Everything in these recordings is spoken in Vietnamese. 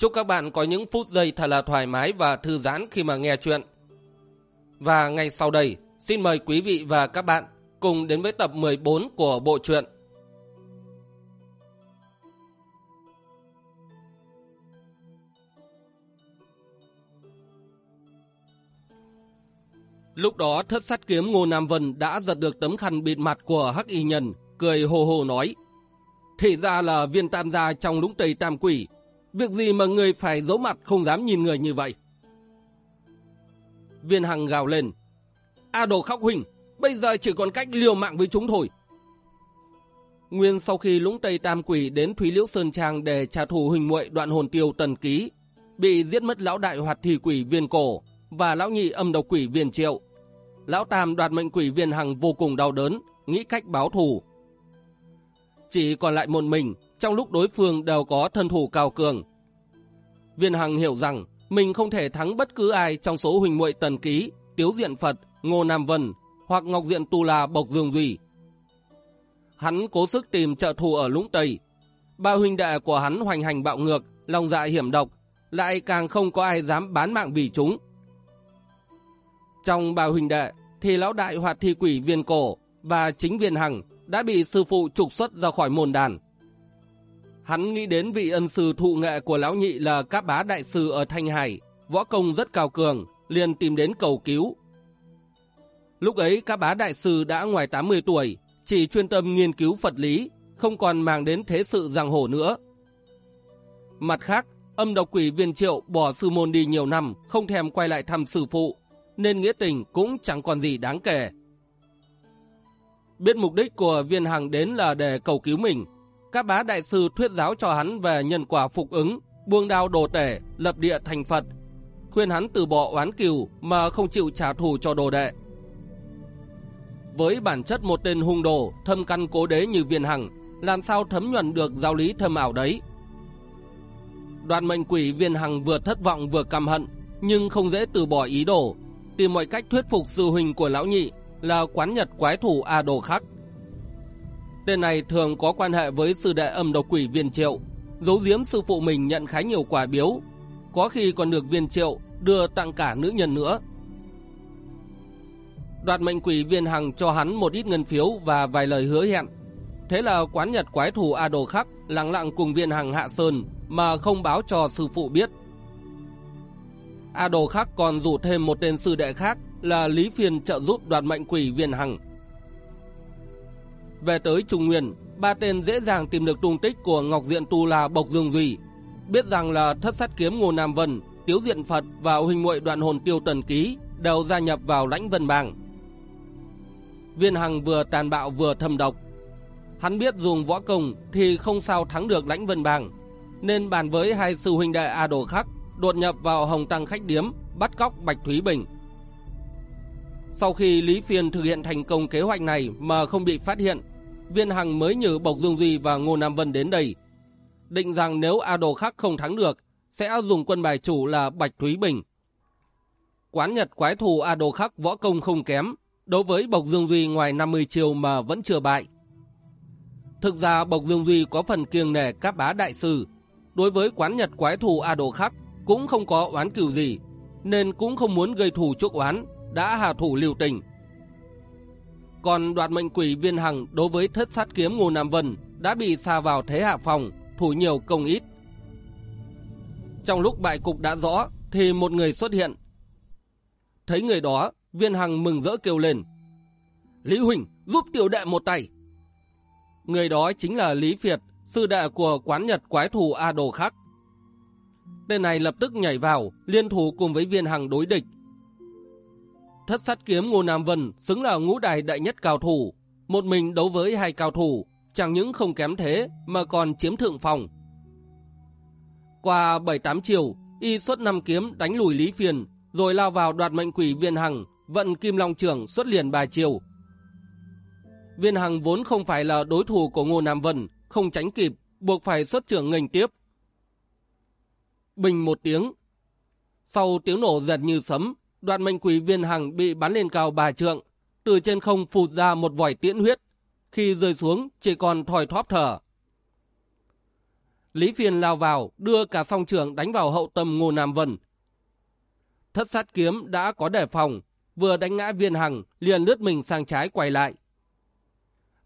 Chúc các bạn có những phút giây thật là thoải mái và thư giãn khi mà nghe chuyện. Và ngay sau đây, xin mời quý vị và các bạn cùng đến với tập 14 của bộ truyện. Lúc đó thất sát kiếm Ngô Nam Vân đã giật được tấm khăn bịt mặt của Hắc Y Nhân, cười hồ hồ nói. Thì ra là viên tam gia trong lũng tây tam quỷ Việc gì mà người phải giấu mặt không dám nhìn người như vậy? Viên Hằng gào lên. A đồ khóc huynh, bây giờ chỉ còn cách liều mạng với chúng thôi. Nguyên sau khi lũng Tây Tam Quỷ đến Thúy Liễu Sơn Trang để trả thù huỳnh muội đoạn hồn tiêu tần ký, bị giết mất lão đại hoạt thị quỷ viên cổ và lão nhị âm độc quỷ viên triệu. Lão Tam đoạt mệnh quỷ viên hằng vô cùng đau đớn, nghĩ cách báo thù. Chỉ còn lại một mình, trong lúc đối phương đều có thân thủ cao cường. Viên Hằng hiểu rằng mình không thể thắng bất cứ ai trong số huỳnh muội tần ký, tiếu diện Phật, Ngô Nam Vân hoặc Ngọc Diện Tu La Bộc Dương Duy. Hắn cố sức tìm trợ thù ở lũng Tây. Ba huynh đệ của hắn hoành hành bạo ngược, lòng dạ hiểm độc, lại càng không có ai dám bán mạng vì chúng. Trong ba huynh đệ thì lão đại hoạt thi quỷ viên cổ và chính viên hằng đã bị sư phụ trục xuất ra khỏi môn đàn. Hắn nghĩ đến vị ân sư thụ nghệ của lão nhị là các bá đại sư ở Thanh Hải, võ công rất cao cường, liền tìm đến cầu cứu. Lúc ấy các bá đại sư đã ngoài 80 tuổi, chỉ chuyên tâm nghiên cứu Phật lý, không còn mang đến thế sự giang hồ nữa. Mặt khác, âm độc quỷ viên triệu bỏ sư môn đi nhiều năm, không thèm quay lại thăm sư phụ, nên nghĩa tình cũng chẳng còn gì đáng kể. Biết mục đích của viên hằng đến là để cầu cứu mình, các bá đại sư thuyết giáo cho hắn về nhân quả phục ứng, buông đao đồ tể, lập địa thành Phật, khuyên hắn từ bỏ oán cừu mà không chịu trả thù cho đồ đệ. Với bản chất một tên hung đồ, thâm căn cố đế như viên hằng, làm sao thấm nhuận được giáo lý thâm ảo đấy? Đoàn mệnh quỷ viên hằng vừa thất vọng vừa căm hận, nhưng không dễ từ bỏ ý đồ, tìm mọi cách thuyết phục sư huynh của lão nhị là quán nhật quái thủ A Đồ Khắc. Tên này thường có quan hệ với sư đệ âm độc quỷ viên triệu, giấu giếm sư phụ mình nhận khá nhiều quả biếu, có khi còn được viên triệu đưa tặng cả nữ nhân nữa. Đoạt mệnh quỷ viên hằng cho hắn một ít ngân phiếu và vài lời hứa hẹn. Thế là quán nhật quái thủ A Đồ Khắc lặng lặng cùng viên hằng hạ sơn mà không báo cho sư phụ biết. A Đồ Khắc còn rủ thêm một tên sư đệ khác là Lý Phiên trợ giúp đoạt mệnh quỷ viên hằng. Về tới Trung Nguyên, ba tên dễ dàng tìm được tung tích của Ngọc Diện Tu là Bộc Dương Duy. Biết rằng là thất sát kiếm Ngô Nam Vân, Tiếu Diện Phật và huynh muội đoạn hồn tiêu tần ký đều gia nhập vào lãnh vân bang. Viên Hằng vừa tàn bạo vừa thâm độc. Hắn biết dùng võ công thì không sao thắng được lãnh vân bang, nên bàn với hai sư huynh đệ A Đồ Khắc đột nhập vào Hồng Tăng khách điếm, bắt cóc Bạch Thúy Bình. Sau khi Lý Phiên thực hiện thành công kế hoạch này mà không bị phát hiện, Viên Hằng mới nhử Bộc Dương Duy và Ngô Nam Vân đến đây. Định rằng nếu A Đồ Khắc không thắng được, sẽ dùng quân bài chủ là Bạch Thúy Bình. Quán Nhật quái thù A Đồ Khắc võ công không kém, đối với Bộc Dương Duy ngoài 50 chiều mà vẫn chưa bại. Thực ra Bộc Dương Duy có phần kiêng nể các bá đại sư, đối với quán Nhật quái thù A Đồ Khắc cũng không có oán cừu gì, nên cũng không muốn gây thù chuốc oán, đã hạ thủ liều tình. Còn đoạt mệnh quỷ viên hằng đối với thất sát kiếm Ngô Nam Vân đã bị xa vào thế hạ phòng, thủ nhiều công ít. Trong lúc bại cục đã rõ thì một người xuất hiện. Thấy người đó, viên hằng mừng rỡ kêu lên. Lý Huỳnh giúp tiểu đệ một tay. Người đó chính là Lý Phiệt, sư đệ của quán Nhật quái thù A Đồ Khắc. Tên này lập tức nhảy vào, liên thủ cùng với viên hằng đối địch, thất sát kiếm Ngô Nam Vân xứng là ngũ đài đại nhất cao thủ. Một mình đấu với hai cao thủ, chẳng những không kém thế mà còn chiếm thượng phòng. Qua 7-8 chiều, y xuất năm kiếm đánh lùi Lý Phiền, rồi lao vào đoạt mệnh quỷ viên hằng, vận kim long trưởng xuất liền bài chiều. Viên hằng vốn không phải là đối thủ của Ngô Nam Vân, không tránh kịp, buộc phải xuất trưởng nghênh tiếp. Bình một tiếng. Sau tiếng nổ giật như sấm, đoạn mệnh quỷ viên hằng bị bắn lên cao bà trượng, từ trên không phụt ra một vòi tiễn huyết. Khi rơi xuống, chỉ còn thòi thóp thở. Lý Phiền lao vào, đưa cả song trường đánh vào hậu tâm Ngô Nam Vân. Thất sát kiếm đã có đề phòng, vừa đánh ngã viên hằng, liền lướt mình sang trái quay lại.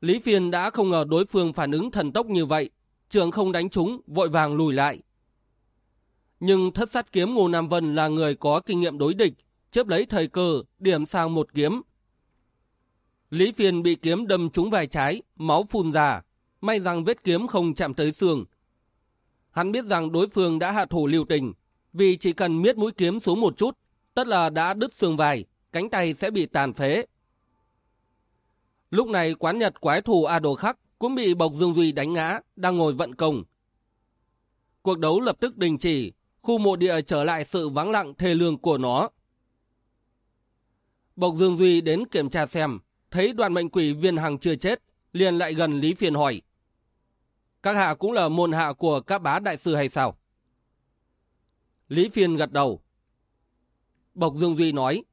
Lý Phiền đã không ngờ đối phương phản ứng thần tốc như vậy, trường không đánh trúng, vội vàng lùi lại. Nhưng thất sát kiếm Ngô Nam Vân là người có kinh nghiệm đối địch, chớp lấy thời cơ, điểm sang một kiếm. Lý Phiền bị kiếm đâm trúng vai trái, máu phun ra, may rằng vết kiếm không chạm tới xương. Hắn biết rằng đối phương đã hạ thủ liều tình, vì chỉ cần miết mũi kiếm xuống một chút, tất là đã đứt xương vai, cánh tay sẽ bị tàn phế. Lúc này quán nhật quái thù A Đồ Khắc cũng bị Bộc Dương Duy đánh ngã, đang ngồi vận công. Cuộc đấu lập tức đình chỉ, khu mộ địa trở lại sự vắng lặng thê lương của nó. Bộc Dương Duy đến kiểm tra xem, thấy đoàn mệnh quỷ viên hằng chưa chết, liền lại gần Lý Phiền hỏi. Các hạ cũng là môn hạ của các bá đại sư hay sao? Lý Phiền gật đầu. Bộc Dương Duy nói,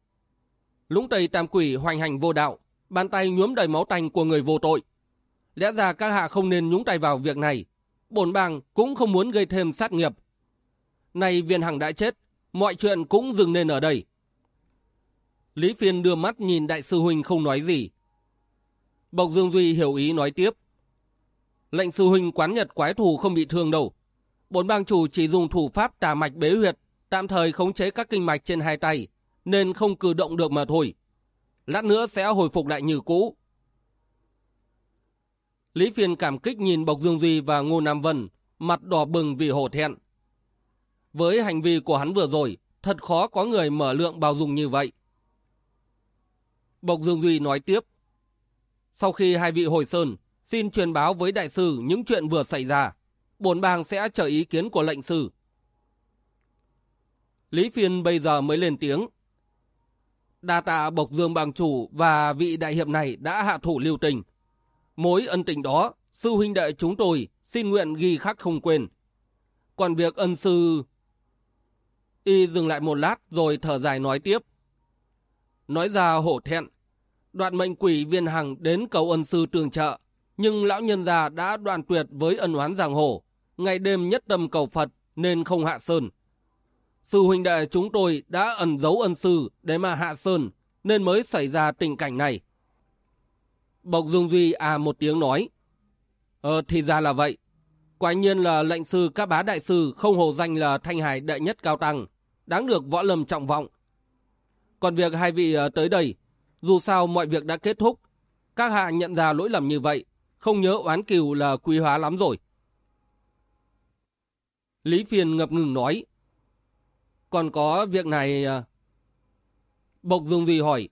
Lũng Tây Tam Quỷ hoành hành vô đạo, bàn tay nhuốm đầy máu tanh của người vô tội. Lẽ ra các hạ không nên nhúng tay vào việc này. Bổn bang cũng không muốn gây thêm sát nghiệp. Nay viên hằng đã chết, mọi chuyện cũng dừng nên ở đây. Lý Phiên đưa mắt nhìn đại sư huynh không nói gì. Bộc Dương Duy hiểu ý nói tiếp. Lệnh sư huynh quán nhật quái thù không bị thương đâu. Bốn bang chủ chỉ dùng thủ pháp tà mạch bế huyệt, tạm thời khống chế các kinh mạch trên hai tay, nên không cử động được mà thôi. Lát nữa sẽ hồi phục lại như cũ. Lý Phiên cảm kích nhìn Bộc Dương Duy và Ngô Nam Vân, mặt đỏ bừng vì hổ thẹn. Với hành vi của hắn vừa rồi, thật khó có người mở lượng bao dung như vậy. Bộc Dương Duy nói tiếp. Sau khi hai vị hồi sơn, xin truyền báo với đại sư những chuyện vừa xảy ra. Bổn bang sẽ chờ ý kiến của lệnh sư. Lý Phiên bây giờ mới lên tiếng. Đa tạ Bộc Dương Bang Chủ và vị đại hiệp này đã hạ thủ lưu tình. Mối ân tình đó, sư huynh đệ chúng tôi xin nguyện ghi khắc không quên. Còn việc ân sư... Y dừng lại một lát rồi thở dài nói tiếp. Nói ra hổ thẹn, đoạn mệnh quỷ viên hằng đến cầu ân sư tường trợ, nhưng lão nhân già đã đoàn tuyệt với ân oán giang hồ, ngày đêm nhất tâm cầu Phật nên không hạ sơn. Sư huynh đệ chúng tôi đã ẩn giấu ân sư để mà hạ sơn, nên mới xảy ra tình cảnh này. Bộc Dung Duy à một tiếng nói. Ờ thì ra là vậy. Quả nhiên là lệnh sư các bá đại sư không hồ danh là thanh hải đệ nhất cao tăng, đáng được võ lâm trọng vọng. Còn việc hai vị ờ, tới đây, dù sao mọi việc đã kết thúc, các hạ nhận ra lỗi lầm như vậy, không nhớ oán cừu là quý hóa lắm rồi. Lý Phiền ngập ngừng nói, còn có việc này... Ờ. Bộc Dung Duy hỏi,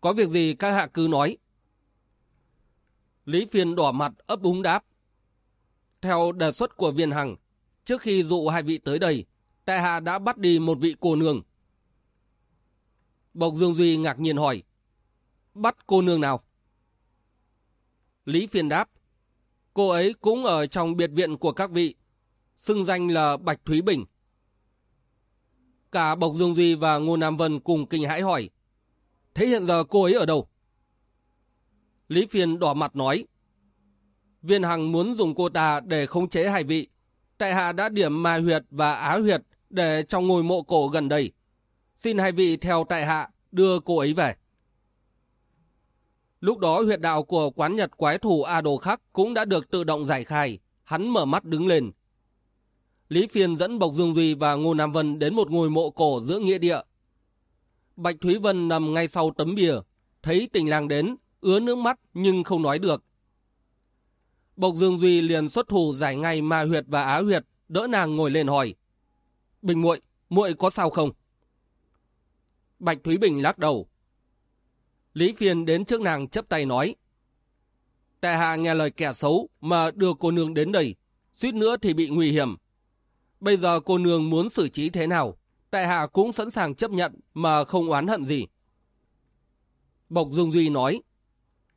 có việc gì các hạ cứ nói. Lý Phiền đỏ mặt ấp úng đáp. Theo đề xuất của viên hằng, trước khi dụ hai vị tới đây, tại hạ đã bắt đi một vị cô nương. Bộc Dương Duy ngạc nhiên hỏi, bắt cô nương nào? Lý Phiền đáp, cô ấy cũng ở trong biệt viện của các vị, xưng danh là Bạch Thúy Bình. Cả Bộc Dương Duy và Ngô Nam Vân cùng kinh hãi hỏi, thế hiện giờ cô ấy ở đâu? Lý Phiền đỏ mặt nói, Viên Hằng muốn dùng cô ta để khống chế hai vị. Tại hạ đã điểm Mai Huyệt và Á Huyệt để trong ngôi mộ cổ gần đây. Xin hai vị theo tại hạ đưa cô ấy về. Lúc đó huyệt đạo của quán nhật quái thủ A Đồ Khắc cũng đã được tự động giải khai. Hắn mở mắt đứng lên. Lý Phiên dẫn Bộc Dương Duy và Ngô Nam Vân đến một ngôi mộ cổ giữa nghĩa địa. Bạch Thúy Vân nằm ngay sau tấm bìa. Thấy tình lang đến, ứa nước mắt nhưng không nói được. Bộc Dương Duy liền xuất thủ giải ngay ma huyệt và á huyệt, đỡ nàng ngồi lên hỏi. Bình muội, muội có sao không? Bạch Thúy Bình lắc đầu. Lý Phiên đến trước nàng chấp tay nói. Tại hạ nghe lời kẻ xấu mà đưa cô nương đến đây, suýt nữa thì bị nguy hiểm. Bây giờ cô nương muốn xử trí thế nào, tại hạ cũng sẵn sàng chấp nhận mà không oán hận gì. Bộc Dương Duy nói,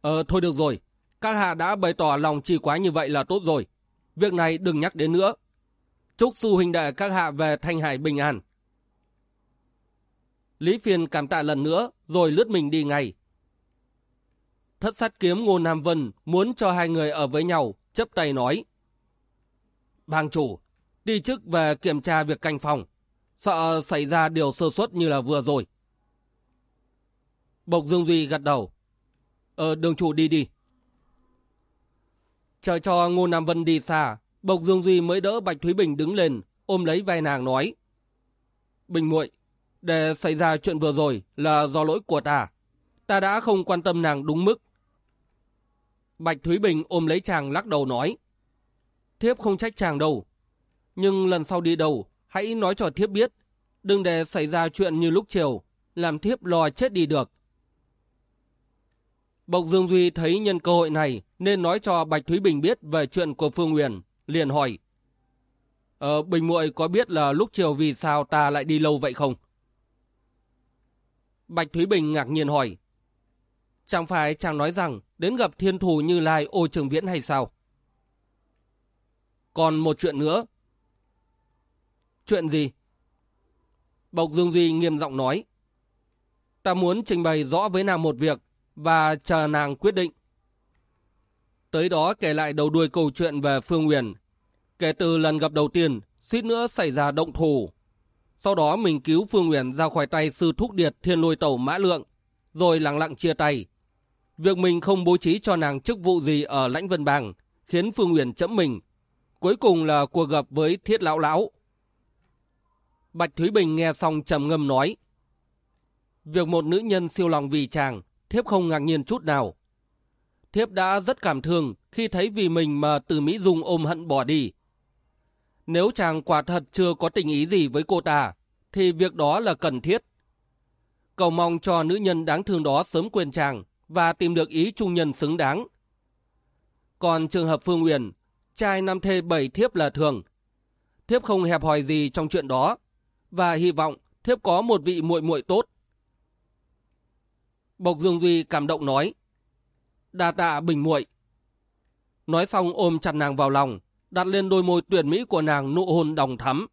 Ờ thôi được rồi, các hạ đã bày tỏ lòng trì quá như vậy là tốt rồi. Việc này đừng nhắc đến nữa. Chúc sư huynh đệ các hạ về Thanh Hải bình an. Lý Phiền cảm tạ lần nữa rồi lướt mình đi ngay. Thất sát kiếm Ngô Nam Vân muốn cho hai người ở với nhau, chấp tay nói. Bang chủ, đi trước về kiểm tra việc canh phòng. Sợ xảy ra điều sơ suất như là vừa rồi. Bộc Dương Duy gật đầu. Ờ, đường chủ đi đi. Chờ cho Ngô Nam Vân đi xa, Bộc Dương Duy mới đỡ Bạch Thúy Bình đứng lên, ôm lấy vai nàng nói. Bình muội, để xảy ra chuyện vừa rồi là do lỗi của ta. Ta đã không quan tâm nàng đúng mức. Bạch Thúy Bình ôm lấy chàng lắc đầu nói. Thiếp không trách chàng đâu. Nhưng lần sau đi đâu, hãy nói cho thiếp biết. Đừng để xảy ra chuyện như lúc chiều, làm thiếp lo chết đi được. Bộc Dương Duy thấy nhân cơ hội này nên nói cho Bạch Thúy Bình biết về chuyện của Phương Nguyền, liền hỏi. Ờ, Bình muội có biết là lúc chiều vì sao ta lại đi lâu vậy không? Bạch Thúy Bình ngạc nhiên hỏi. Chẳng phải chàng nói rằng đến gặp thiên thù như lai ô trường viễn hay sao? Còn một chuyện nữa. Chuyện gì? Bộc Dương Duy nghiêm giọng nói. Ta muốn trình bày rõ với nàng một việc và chờ nàng quyết định. Tới đó kể lại đầu đuôi câu chuyện về Phương Nguyền. Kể từ lần gặp đầu tiên, suýt nữa xảy ra động thù. Sau đó mình cứu Phương Uyển ra khỏi tay sư thúc điệt thiên lôi tẩu mã lượng, rồi lặng lặng chia tay. Việc mình không bố trí cho nàng chức vụ gì ở lãnh vân bang, khiến Phương Uyển chấm mình. Cuối cùng là cuộc gặp với thiết lão lão. Bạch Thúy Bình nghe xong trầm ngâm nói. Việc một nữ nhân siêu lòng vì chàng, thiếp không ngạc nhiên chút nào. Thiếp đã rất cảm thương khi thấy vì mình mà từ Mỹ Dung ôm hận bỏ đi. Nếu chàng quả thật chưa có tình ý gì với cô ta, thì việc đó là cần thiết. Cầu mong cho nữ nhân đáng thương đó sớm quên chàng và tìm được ý trung nhân xứng đáng. Còn trường hợp Phương Uyển, trai năm thê bảy thiếp là thường. Thiếp không hẹp hòi gì trong chuyện đó và hy vọng thiếp có một vị muội muội tốt. Bộc Dương Duy cảm động nói, đa tạ bình muội. Nói xong ôm chặt nàng vào lòng, đặt lên đôi môi tuyển mỹ của nàng nụ hôn đồng thắm.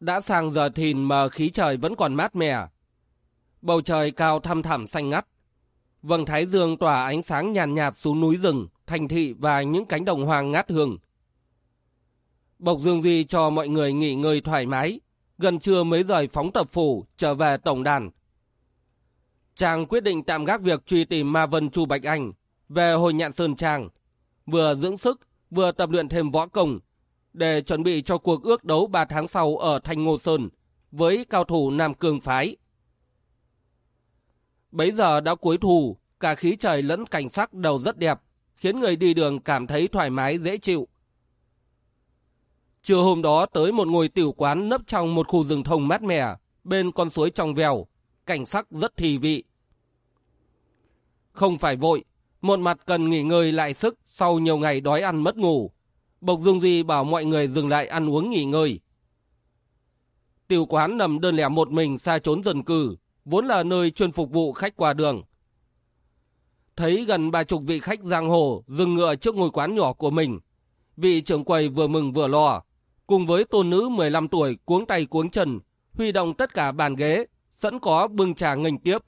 Đã sang giờ thìn mà khí trời vẫn còn mát mẻ. Bầu trời cao thăm thẳm xanh ngắt. Vầng thái dương tỏa ánh sáng nhàn nhạt, nhạt xuống núi rừng, thành thị và những cánh đồng hoang ngát hương. Bộc Dương Duy cho mọi người nghỉ ngơi thoải mái, gần trưa mới rời phóng tập phủ trở về tổng đàn. Chàng quyết định tạm gác việc truy tìm Ma Vân Chu Bạch Anh về hồi nhạn Sơn Trang, vừa dưỡng sức, vừa tập luyện thêm võ công, để chuẩn bị cho cuộc ước đấu 3 tháng sau ở Thanh Ngô Sơn với cao thủ Nam Cương Phái. Bấy giờ đã cuối thu, cả khí trời lẫn cảnh sắc đều rất đẹp, khiến người đi đường cảm thấy thoải mái dễ chịu. Trưa hôm đó tới một ngôi tiểu quán nấp trong một khu rừng thông mát mẻ, bên con suối trong vèo, cảnh sắc rất thì vị. Không phải vội, một mặt cần nghỉ ngơi lại sức sau nhiều ngày đói ăn mất ngủ. Bộc Dương Duy bảo mọi người dừng lại ăn uống nghỉ ngơi. Tiểu quán nằm đơn lẻ một mình xa trốn dân cư, vốn là nơi chuyên phục vụ khách qua đường. Thấy gần ba chục vị khách giang hồ dừng ngựa trước ngôi quán nhỏ của mình. Vị trưởng quầy vừa mừng vừa lo, cùng với tôn nữ 15 tuổi cuống tay cuống chân, huy động tất cả bàn ghế, sẵn có bưng trà nghênh tiếp.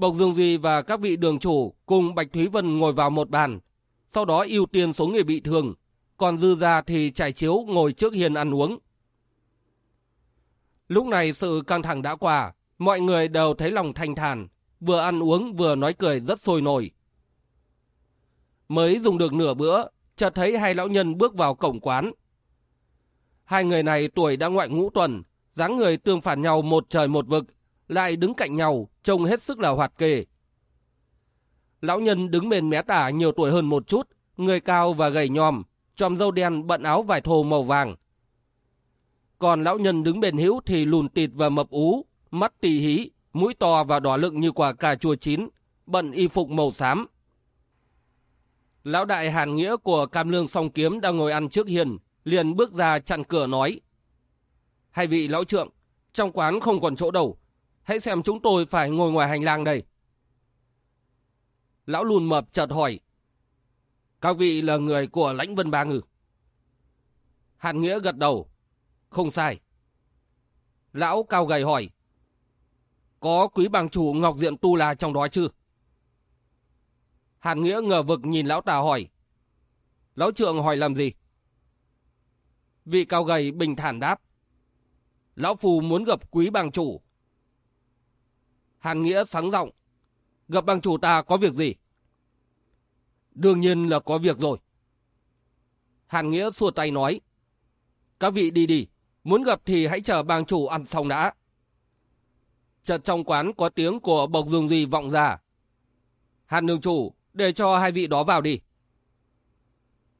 Bộc Dương Duy và các vị đường chủ cùng Bạch Thúy Vân ngồi vào một bàn, sau đó ưu tiên số người bị thương, còn dư ra thì trải chiếu ngồi trước hiền ăn uống. Lúc này sự căng thẳng đã qua, mọi người đều thấy lòng thanh thản, vừa ăn uống vừa nói cười rất sôi nổi. Mới dùng được nửa bữa, chợt thấy hai lão nhân bước vào cổng quán. Hai người này tuổi đã ngoại ngũ tuần, dáng người tương phản nhau một trời một vực, lại đứng cạnh nhau, trông hết sức là hoạt kề. Lão nhân đứng bên mé tả nhiều tuổi hơn một chút, người cao và gầy nhòm, tròm râu đen bận áo vải thô màu vàng. Còn lão nhân đứng bên hữu thì lùn tịt và mập ú, mắt tì hí, mũi to và đỏ lựng như quả cà chua chín, bận y phục màu xám. Lão đại hàn nghĩa của Cam Lương song kiếm đang ngồi ăn trước hiền, liền bước ra chặn cửa nói. Hai vị lão trượng, trong quán không còn chỗ đâu, hãy xem chúng tôi phải ngồi ngoài hành lang đây. Lão lùn mập chợt hỏi. Các vị là người của lãnh vân ba ngư. Hàn Nghĩa gật đầu. Không sai. Lão cao gầy hỏi. Có quý bằng chủ Ngọc Diện Tu La trong đó chứ? Hàn Nghĩa ngờ vực nhìn lão tà hỏi. Lão trượng hỏi làm gì? Vị cao gầy bình thản đáp. Lão Phù muốn gặp quý bằng chủ. Hàn Nghĩa sáng giọng Gặp bang chủ ta có việc gì? Đương nhiên là có việc rồi. Hàn Nghĩa xua tay nói. Các vị đi đi, muốn gặp thì hãy chờ bang chủ ăn xong đã. Chợt trong quán có tiếng của bộc dùng gì vọng ra. Hàn đường chủ, để cho hai vị đó vào đi.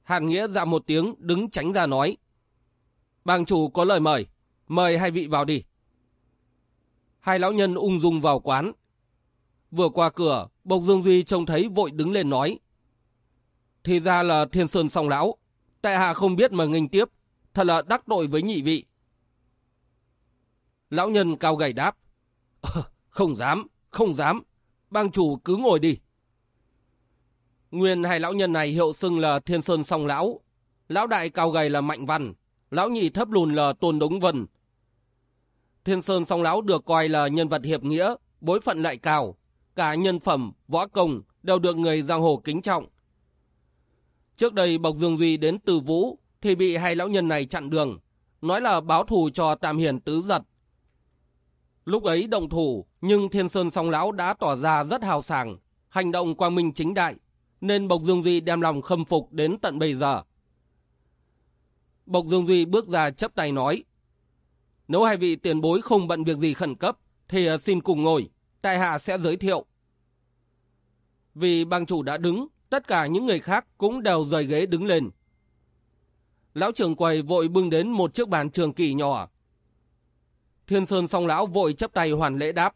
Hàn Nghĩa dạ một tiếng đứng tránh ra nói. Bang chủ có lời mời, mời hai vị vào đi. Hai lão nhân ung dung vào quán. Vừa qua cửa, Bộc Dương Duy trông thấy vội đứng lên nói. Thì ra là thiên sơn song lão. Tại hạ không biết mà nghênh tiếp. Thật là đắc tội với nhị vị. Lão nhân cao gầy đáp. không dám, không dám. Bang chủ cứ ngồi đi. Nguyên hai lão nhân này hiệu xưng là thiên sơn song lão. Lão đại cao gầy là mạnh văn. Lão nhị thấp lùn là tôn đống vân. Thiên sơn song lão được coi là nhân vật hiệp nghĩa, bối phận lại cao. Cả nhân phẩm, võ công đều được người giang hồ kính trọng Trước đây Bộc Dương Duy đến từ Vũ thì bị hai lão nhân này chặn đường, nói là báo thù cho Tam Hiền Tứ Giật. Lúc ấy động thủ, nhưng Thiên Sơn Song Lão đã tỏ ra rất hào sảng, hành động quang minh chính đại, nên Bộc Dương Duy đem lòng khâm phục đến tận bây giờ. Bộc Dương Duy bước ra chấp tay nói, nếu hai vị tiền bối không bận việc gì khẩn cấp, thì à, xin cùng ngồi, tại hạ sẽ giới thiệu. Vì bang chủ đã đứng, Tất cả những người khác cũng đều rời ghế đứng lên. Lão trưởng quầy vội bưng đến một chiếc bàn trường kỳ nhỏ. Thiên Sơn song lão vội chấp tay hoàn lễ đáp.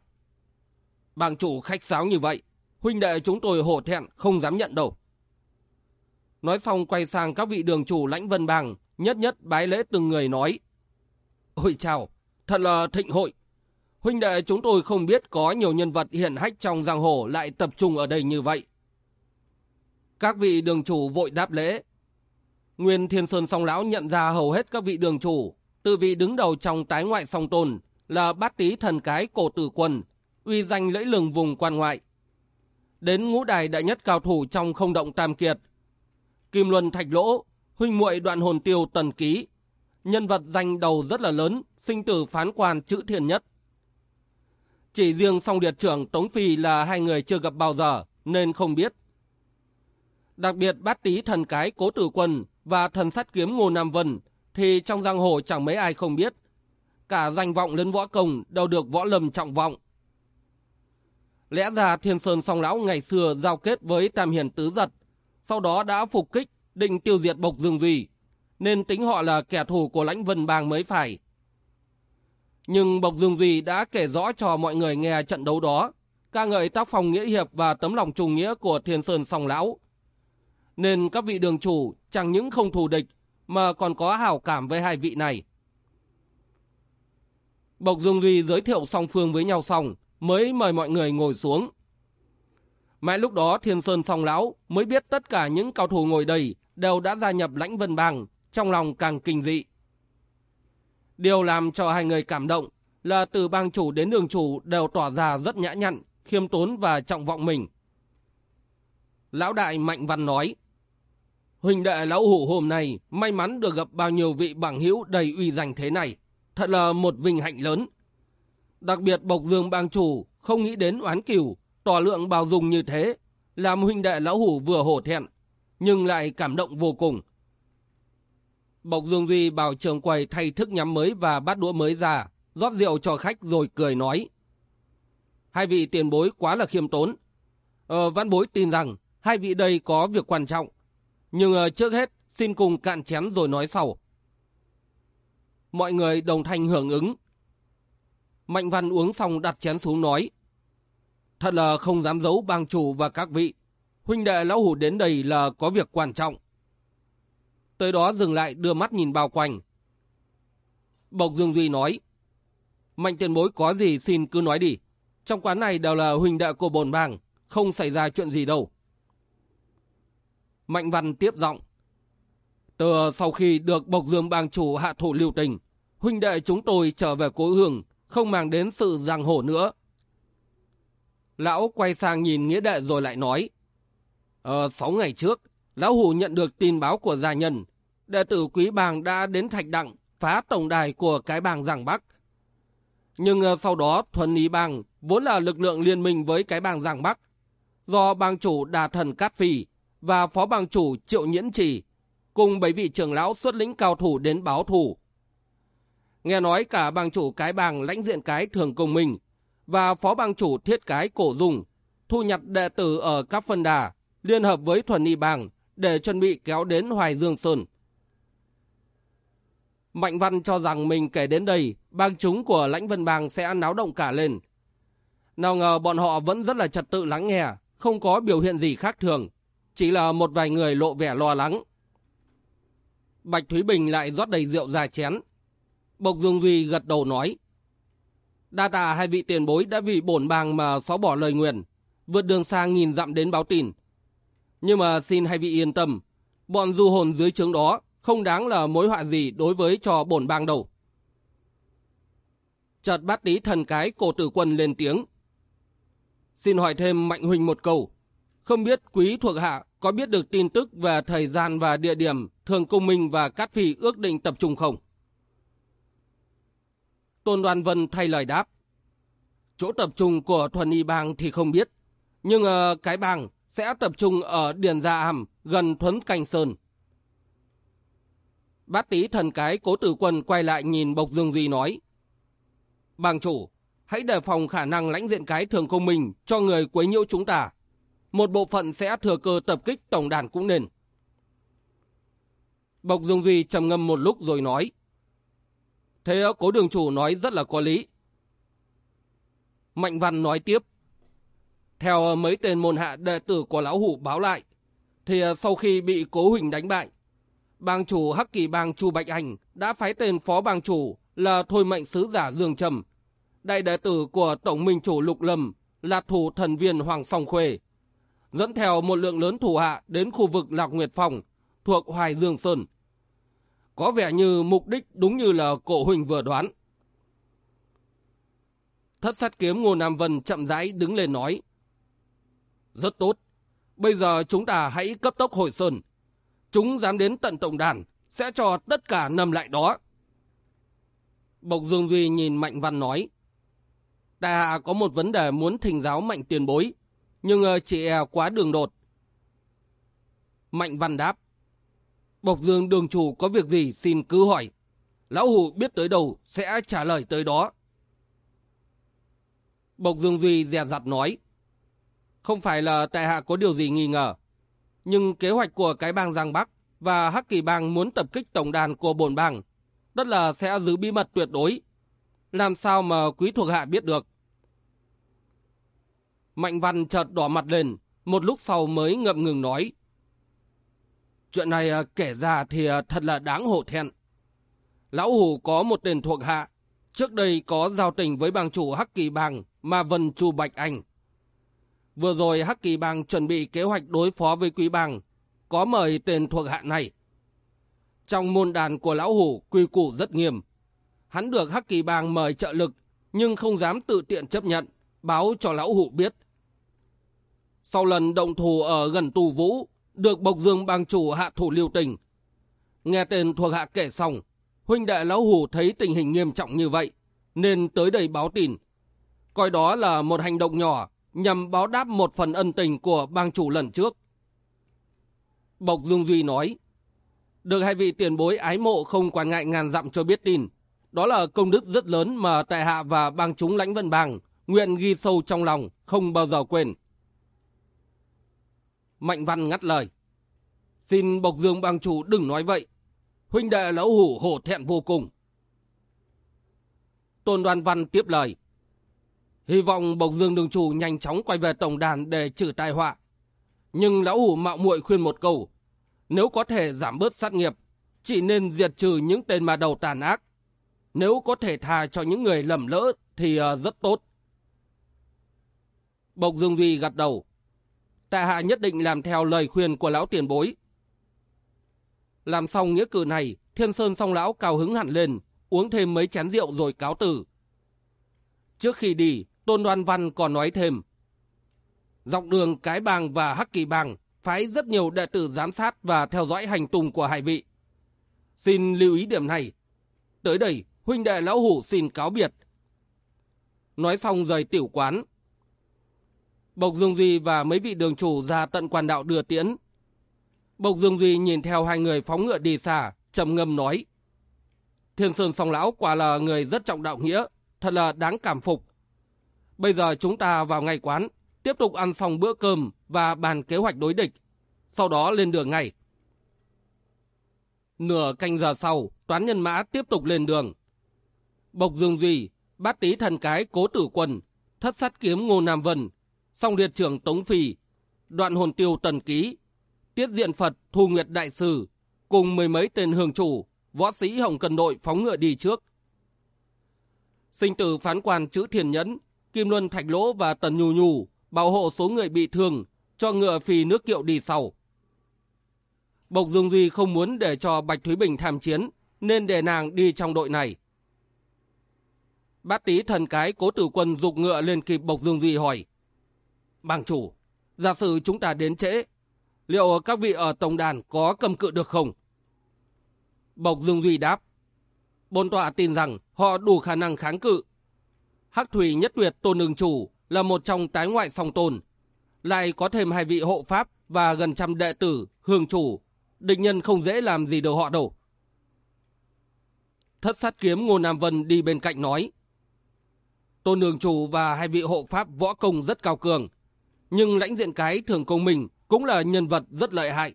Bang chủ khách sáo như vậy, huynh đệ chúng tôi hổ thẹn không dám nhận đâu. Nói xong quay sang các vị đường chủ lãnh vân bằng nhất nhất bái lễ từng người nói. Ôi chào, thật là thịnh hội. Huynh đệ chúng tôi không biết có nhiều nhân vật hiển hách trong giang hồ lại tập trung ở đây như vậy. Các vị đường chủ vội đáp lễ. Nguyên Thiên Sơn Song Lão nhận ra hầu hết các vị đường chủ, từ vị đứng đầu trong tái ngoại song tôn là bát tý thần cái cổ tử quân, uy danh lẫy lừng vùng quan ngoại. Đến ngũ đài đại nhất cao thủ trong không động tam kiệt. Kim Luân Thạch Lỗ, huynh muội đoạn hồn tiêu tần ký, nhân vật danh đầu rất là lớn, sinh tử phán quan chữ thiền nhất. Chỉ riêng song điệt trưởng Tống Phi là hai người chưa gặp bao giờ, nên không biết. Đặc biệt bát tý thần cái cố tử quân và thần sắt kiếm Ngô Nam Vân thì trong giang hồ chẳng mấy ai không biết. Cả danh vọng lẫn võ công đều được võ lâm trọng vọng. Lẽ ra Thiên Sơn Song Lão ngày xưa giao kết với Tam Hiền Tứ Giật, sau đó đã phục kích, định tiêu diệt Bộc Dương Duy, nên tính họ là kẻ thù của lãnh vân bang mới phải. Nhưng Bộc Dương Duy đã kể rõ cho mọi người nghe trận đấu đó, ca ngợi tác phong nghĩa hiệp và tấm lòng trùng nghĩa của Thiên Sơn Song Lão, nên các vị đường chủ chẳng những không thù địch mà còn có hảo cảm với hai vị này. Bộc Dương Duy giới thiệu song phương với nhau xong mới mời mọi người ngồi xuống. Mãi lúc đó Thiên Sơn song lão mới biết tất cả những cao thủ ngồi đây đều đã gia nhập lãnh vân bang, trong lòng càng kinh dị. Điều làm cho hai người cảm động là từ bang chủ đến đường chủ đều tỏ ra rất nhã nhặn, khiêm tốn và trọng vọng mình. Lão đại Mạnh Văn nói, Huỳnh đệ lão hủ hôm nay may mắn được gặp bao nhiêu vị bằng hữu đầy uy danh thế này. Thật là một vinh hạnh lớn. Đặc biệt Bộc Dương bang chủ không nghĩ đến oán cửu, tỏ lượng bao dung như thế, làm huynh đệ lão hủ vừa hổ thẹn, nhưng lại cảm động vô cùng. Bộc Dương Duy bảo trường quầy thay thức nhắm mới và bát đũa mới ra, rót rượu cho khách rồi cười nói. Hai vị tiền bối quá là khiêm tốn. Ờ, văn bối tin rằng hai vị đây có việc quan trọng, nhưng uh, trước hết, xin cùng cạn chén rồi nói sau. Mọi người đồng thanh hưởng ứng. Mạnh Văn uống xong đặt chén xuống nói. Thật là không dám giấu bang chủ và các vị. Huynh đệ lão hủ đến đây là có việc quan trọng. Tới đó dừng lại đưa mắt nhìn bao quanh. Bộc Dương Duy nói, Mạnh tiền bối có gì xin cứ nói đi. Trong quán này đều là huynh đệ của bồn bàng không xảy ra chuyện gì đâu. Mạnh Văn tiếp giọng. Từ sau khi được Bộc Dương bang chủ hạ thủ lưu tình, huynh đệ chúng tôi trở về cố hương, không mang đến sự giang hổ nữa. Lão quay sang nhìn nghĩa đệ rồi lại nói. Ờ, sáu ngày trước, Lão Hủ nhận được tin báo của gia nhân. Đệ tử quý bang đã đến Thạch Đặng, phá tổng đài của cái bang Giảng Bắc. Nhưng ờ, sau đó Thuần Ý Bang vốn là lực lượng liên minh với cái bang Giang Bắc. Do bang chủ Đà Thần Cát Phi và phó bang chủ Triệu Nhẫn Trì cùng bảy vị trưởng lão xuất lĩnh cao thủ đến báo thủ Nghe nói cả bang chủ cái bang lãnh diện cái thường công minh và phó bang chủ thiết cái cổ dùng thu nhặt đệ tử ở các phân đà liên hợp với thuần Ý bang để chuẩn bị kéo đến Hoài Dương Sơn. Mạnh Văn cho rằng mình kể đến đây, bang chúng của lãnh vân bang sẽ náo động cả lên. Nào ngờ bọn họ vẫn rất là trật tự lắng nghe, không có biểu hiện gì khác thường. Chỉ là một vài người lộ vẻ lo lắng. Bạch Thúy Bình lại rót đầy rượu ra chén. Bộc Dương Duy gật đầu nói. Đa tạ hai vị tiền bối đã vì bổn bang mà xóa bỏ lời nguyền, vượt đường sang nghìn dặm đến báo tin. Nhưng mà xin hai vị yên tâm, bọn du hồn dưới trướng đó không đáng là mối họa gì đối với trò bổn bang đâu. Chợt bát tí thần cái cổ tử quân lên tiếng. Xin hỏi thêm Mạnh Huỳnh một câu. Không biết quý thuộc hạ có biết được tin tức về thời gian và địa điểm thường công minh và cát phi ước định tập trung không? Tôn Đoàn Vân thay lời đáp. Chỗ tập trung của thuần y bang thì không biết. Nhưng uh, cái bang sẽ tập trung ở Điền Gia Hàm gần Thuấn Canh Sơn. Bát tí thần cái cố tử quân quay lại nhìn Bộc Dương Duy nói. Bàng chủ, hãy đề phòng khả năng lãnh diện cái thường công minh cho người quấy nhiễu chúng ta. Một bộ phận sẽ thừa cơ tập kích tổng đàn cũng nên. Bộc Dương Duy trầm ngâm một lúc rồi nói. Thế cố đường chủ nói rất là có lý. Mạnh Văn nói tiếp. Theo mấy tên môn hạ đệ tử của Lão Hủ báo lại, thì à, sau khi bị cố huỳnh đánh bại, bang chủ Hắc Kỳ bang Chu Bạch Hành đã phái tên phó bang chủ là Thôi Mệnh Sứ Giả Dương Trầm, đại đệ tử của Tổng Minh Chủ Lục Lâm, là thủ thần viên Hoàng Song Khuê, dẫn theo một lượng lớn thủ hạ đến khu vực Lạc Nguyệt Phòng thuộc Hoài Dương Sơn. Có vẻ như mục đích đúng như là cổ huỳnh vừa đoán. Thất sát kiếm Ngô Nam Vân chậm rãi đứng lên nói. Rất tốt. Bây giờ chúng ta hãy cấp tốc hồi sơn. Chúng dám đến tận tổng đàn, sẽ cho tất cả nằm lại đó. Bộc Dương Duy nhìn Mạnh Văn nói. Đại hạ có một vấn đề muốn thỉnh giáo Mạnh tiền bối, nhưng ờ, chị e quá đường đột. Mạnh Văn đáp. Bộc Dương đường chủ có việc gì xin cứ hỏi. Lão Hủ biết tới đâu sẽ trả lời tới đó. Bộc Dương Duy dè dặt nói. Không phải là tại hạ có điều gì nghi ngờ. Nhưng kế hoạch của cái bang Giang Bắc và Hắc Kỳ bang muốn tập kích tổng đàn của bồn bang, tất là sẽ giữ bí mật tuyệt đối. Làm sao mà quý thuộc hạ biết được? Mạnh Văn chợt đỏ mặt lên, một lúc sau mới ngậm ngừng nói. Chuyện này à, kể ra thì à, thật là đáng hổ thẹn. Lão Hủ có một tên thuộc hạ, trước đây có giao tình với bang chủ Hắc Kỳ bang mà Vân Chu Bạch Anh. Vừa rồi Hắc Kỳ Bang chuẩn bị kế hoạch đối phó với Quý Bang, có mời tên thuộc hạ này. Trong môn đàn của Lão Hủ quy củ rất nghiêm. Hắn được Hắc Kỳ Bang mời trợ lực, nhưng không dám tự tiện chấp nhận, báo cho Lão Hủ biết. Sau lần động thủ ở gần Tù Vũ, được Bộc Dương Bang chủ hạ thủ lưu tình. Nghe tên thuộc hạ kể xong, huynh đệ Lão Hủ thấy tình hình nghiêm trọng như vậy, nên tới đây báo tin. Coi đó là một hành động nhỏ nhằm báo đáp một phần ân tình của bang chủ lần trước. Bộc Dương Duy nói, được hai vị tiền bối ái mộ không quản ngại ngàn dặm cho biết tin. Đó là công đức rất lớn mà tại hạ và bang chúng lãnh vân bang nguyện ghi sâu trong lòng, không bao giờ quên. Mạnh Văn ngắt lời. Xin Bộc Dương bang chủ đừng nói vậy. Huynh đệ lão hủ hổ thẹn vô cùng. Tôn Đoan Văn tiếp lời. Hy vọng Bộc Dương Đường Chủ nhanh chóng quay về tổng đàn để trừ tai họa. Nhưng lão hủ mạo muội khuyên một câu, nếu có thể giảm bớt sát nghiệp, chỉ nên diệt trừ những tên mà đầu tàn ác. Nếu có thể tha cho những người lầm lỡ thì ờ, rất tốt. Bộc Dương Duy gật đầu. Tại hạ nhất định làm theo lời khuyên của lão tiền bối. Làm xong nghĩa cử này, Thiên Sơn song lão cao hứng hẳn lên, uống thêm mấy chén rượu rồi cáo tử. Trước khi đi, Tôn Đoan Văn còn nói thêm. Dọc đường Cái Bàng và Hắc Kỳ Bàng phái rất nhiều đệ tử giám sát và theo dõi hành tung của hai vị. Xin lưu ý điểm này. Tới đây, huynh đệ lão hủ xin cáo biệt. Nói xong rời tiểu quán. Bộc Dương Duy và mấy vị đường chủ ra tận quan đạo đưa tiễn. Bộc Dương Duy nhìn theo hai người phóng ngựa đi xa, trầm ngâm nói. Thiên Sơn Song Lão quả là người rất trọng đạo nghĩa, thật là đáng cảm phục. Bây giờ chúng ta vào ngay quán, tiếp tục ăn xong bữa cơm và bàn kế hoạch đối địch, sau đó lên đường ngay. Nửa canh giờ sau, toán nhân mã tiếp tục lên đường. Bộc Dương Duy, bát tý thần cái cố tử quân, thất sát kiếm Ngô Nam Vân, song liệt trưởng Tống Phi, đoạn hồn tiêu Tần Ký, tiết diện Phật Thu Nguyệt Đại Sư, cùng mười mấy tên hương chủ, võ sĩ Hồng Cần Đội phóng ngựa đi trước. Sinh tử phán quan chữ thiền nhẫn, Kim Luân Thạch Lỗ và Tần Nhu Nhu bảo hộ số người bị thương, cho ngựa phi nước kiệu đi sau. Bộc Dương Duy không muốn để cho Bạch Thúy Bình tham chiến, nên để nàng đi trong đội này. Bát tí thần cái cố tử quân dục ngựa lên kịp Bộc Dương Duy hỏi. Bàng chủ, giả sử chúng ta đến trễ, liệu các vị ở tổng đàn có cầm cự được không? Bộc Dương Duy đáp. Bồn tọa tin rằng họ đủ khả năng kháng cự. Hắc Thủy Nhất Tuyệt Tôn Đường Chủ là một trong tái ngoại song tôn. Lại có thêm hai vị hộ pháp và gần trăm đệ tử, hương chủ. Địch nhân không dễ làm gì được họ đâu. Thất sát kiếm Ngô Nam Vân đi bên cạnh nói. Tôn Đường Chủ và hai vị hộ pháp võ công rất cao cường. Nhưng lãnh diện cái thường công mình cũng là nhân vật rất lợi hại.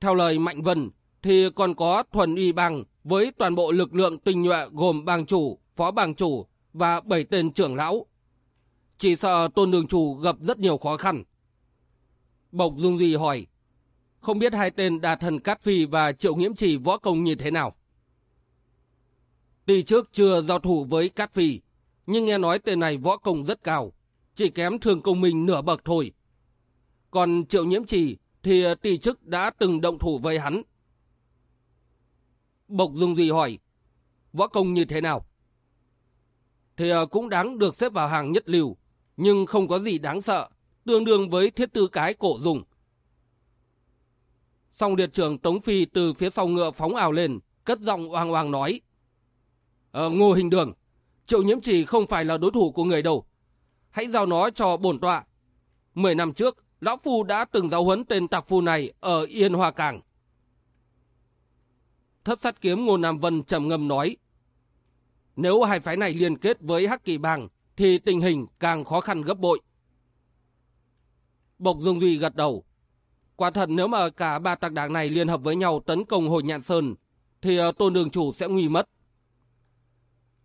Theo lời Mạnh Vân thì còn có thuần uy bằng với toàn bộ lực lượng tinh nhuệ gồm bang chủ, phó bang chủ và bảy tên trưởng lão. Chỉ sợ tôn đường chủ gặp rất nhiều khó khăn. Bộc Dung Duy hỏi, không biết hai tên đà thần Cát Phi và Triệu Nghiễm Trì võ công như thế nào? Tuy trước chưa giao thủ với Cát Phi, nhưng nghe nói tên này võ công rất cao, chỉ kém thường công mình nửa bậc thôi. Còn Triệu Nhiễm Trì thì tỷ chức đã từng động thủ với hắn. Bộc Dung Duy hỏi, võ công như thế nào? Thì ờ, cũng đáng được xếp vào hàng nhất lưu, nhưng không có gì đáng sợ, tương đương với thiết tư cái cổ dùng. Song liệt trưởng Tống Phi từ phía sau ngựa phóng ảo lên, cất giọng oang oang nói. Ờ, ngô hình đường, triệu nhiễm trì không phải là đối thủ của người đâu. Hãy giao nó cho bổn tọa. Mười năm trước, Lão Phu đã từng giáo huấn tên tạc phu này ở Yên Hoa Cảng. Thất sát kiếm Ngô Nam Vân trầm ngâm nói. Nếu hai phái này liên kết với Hắc Kỳ Bang, thì tình hình càng khó khăn gấp bội. Bộc Dương Duy gật đầu. Quả thật nếu mà cả ba tạc đảng này liên hợp với nhau tấn công Hồi Nhạn Sơn, thì ờ, tôn đường chủ sẽ nguy mất.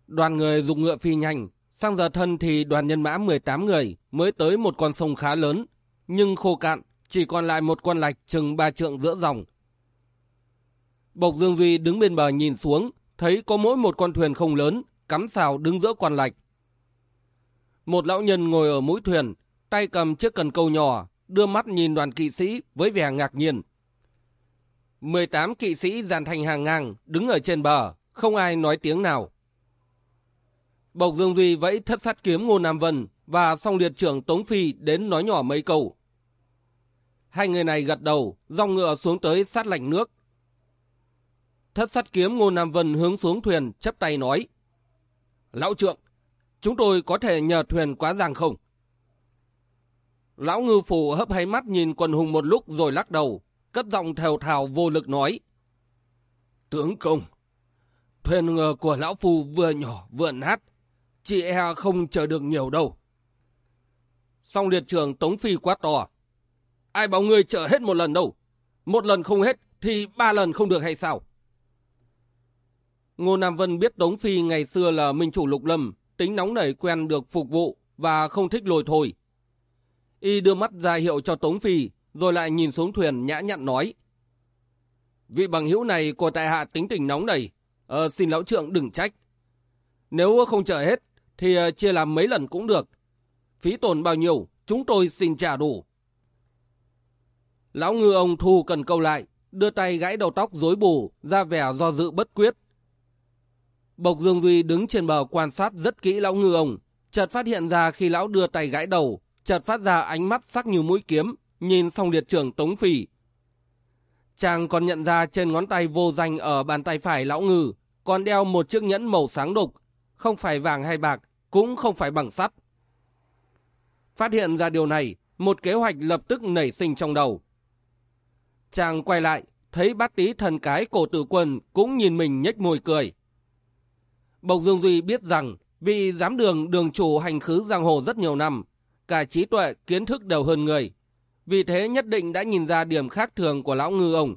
Đoàn người dùng ngựa phi nhanh, sang giờ thân thì đoàn nhân mã 18 người mới tới một con sông khá lớn, nhưng khô cạn, chỉ còn lại một con lạch chừng ba trượng giữa dòng. Bộc Dương Duy đứng bên bờ nhìn xuống, thấy có mỗi một con thuyền không lớn, cắm xào đứng giữa quan lạch. Một lão nhân ngồi ở mũi thuyền, tay cầm chiếc cần câu nhỏ, đưa mắt nhìn đoàn kỵ sĩ với vẻ ngạc nhiên. 18 kỵ sĩ dàn thành hàng ngang, đứng ở trên bờ, không ai nói tiếng nào. Bộc Dương Duy vẫy thất sát kiếm Ngô Nam Vân và song liệt trưởng Tống Phi đến nói nhỏ mấy câu. Hai người này gật đầu, dòng ngựa xuống tới sát lạnh nước. Thất sát kiếm Ngô Nam Vân hướng xuống thuyền, chấp tay nói. Lão trượng, chúng tôi có thể nhờ thuyền quá giang không? Lão ngư phủ hấp hay mắt nhìn quần hùng một lúc rồi lắc đầu, cất giọng thèo thào vô lực nói. Tướng công, thuyền của lão phù vừa nhỏ vừa nát, chị e không chờ được nhiều đâu. Xong liệt trường Tống Phi quá to. Ai bảo người chờ hết một lần đâu. Một lần không hết thì ba lần không được hay sao? Ngô Nam Vân biết Tống Phi ngày xưa là minh chủ lục lâm, tính nóng nảy quen được phục vụ và không thích lồi thôi. Y đưa mắt ra hiệu cho Tống Phi, rồi lại nhìn xuống thuyền nhã nhặn nói. Vị bằng hữu này của tại hạ tính tình nóng nảy. Ờ, xin lão trượng đừng trách. Nếu không chờ hết, thì ờ, chia làm mấy lần cũng được. Phí tổn bao nhiêu, chúng tôi xin trả đủ. Lão ngư ông thu cần câu lại, đưa tay gãy đầu tóc rối bù, ra vẻ do dự bất quyết. Bộc Dương Duy đứng trên bờ quan sát rất kỹ lão ngư ông, chợt phát hiện ra khi lão đưa tay gãi đầu, chợt phát ra ánh mắt sắc như mũi kiếm, nhìn xong liệt trưởng Tống Phỉ. Chàng còn nhận ra trên ngón tay vô danh ở bàn tay phải lão ngư, còn đeo một chiếc nhẫn màu sáng đục, không phải vàng hay bạc, cũng không phải bằng sắt. Phát hiện ra điều này, một kế hoạch lập tức nảy sinh trong đầu. Chàng quay lại, thấy bát tí thần cái cổ tử quân cũng nhìn mình nhếch môi cười. Bộc Dương Duy biết rằng vị giám đường đường chủ hành khứ giang hồ rất nhiều năm, cả trí tuệ, kiến thức đều hơn người. Vì thế nhất định đã nhìn ra điểm khác thường của lão ngư ông.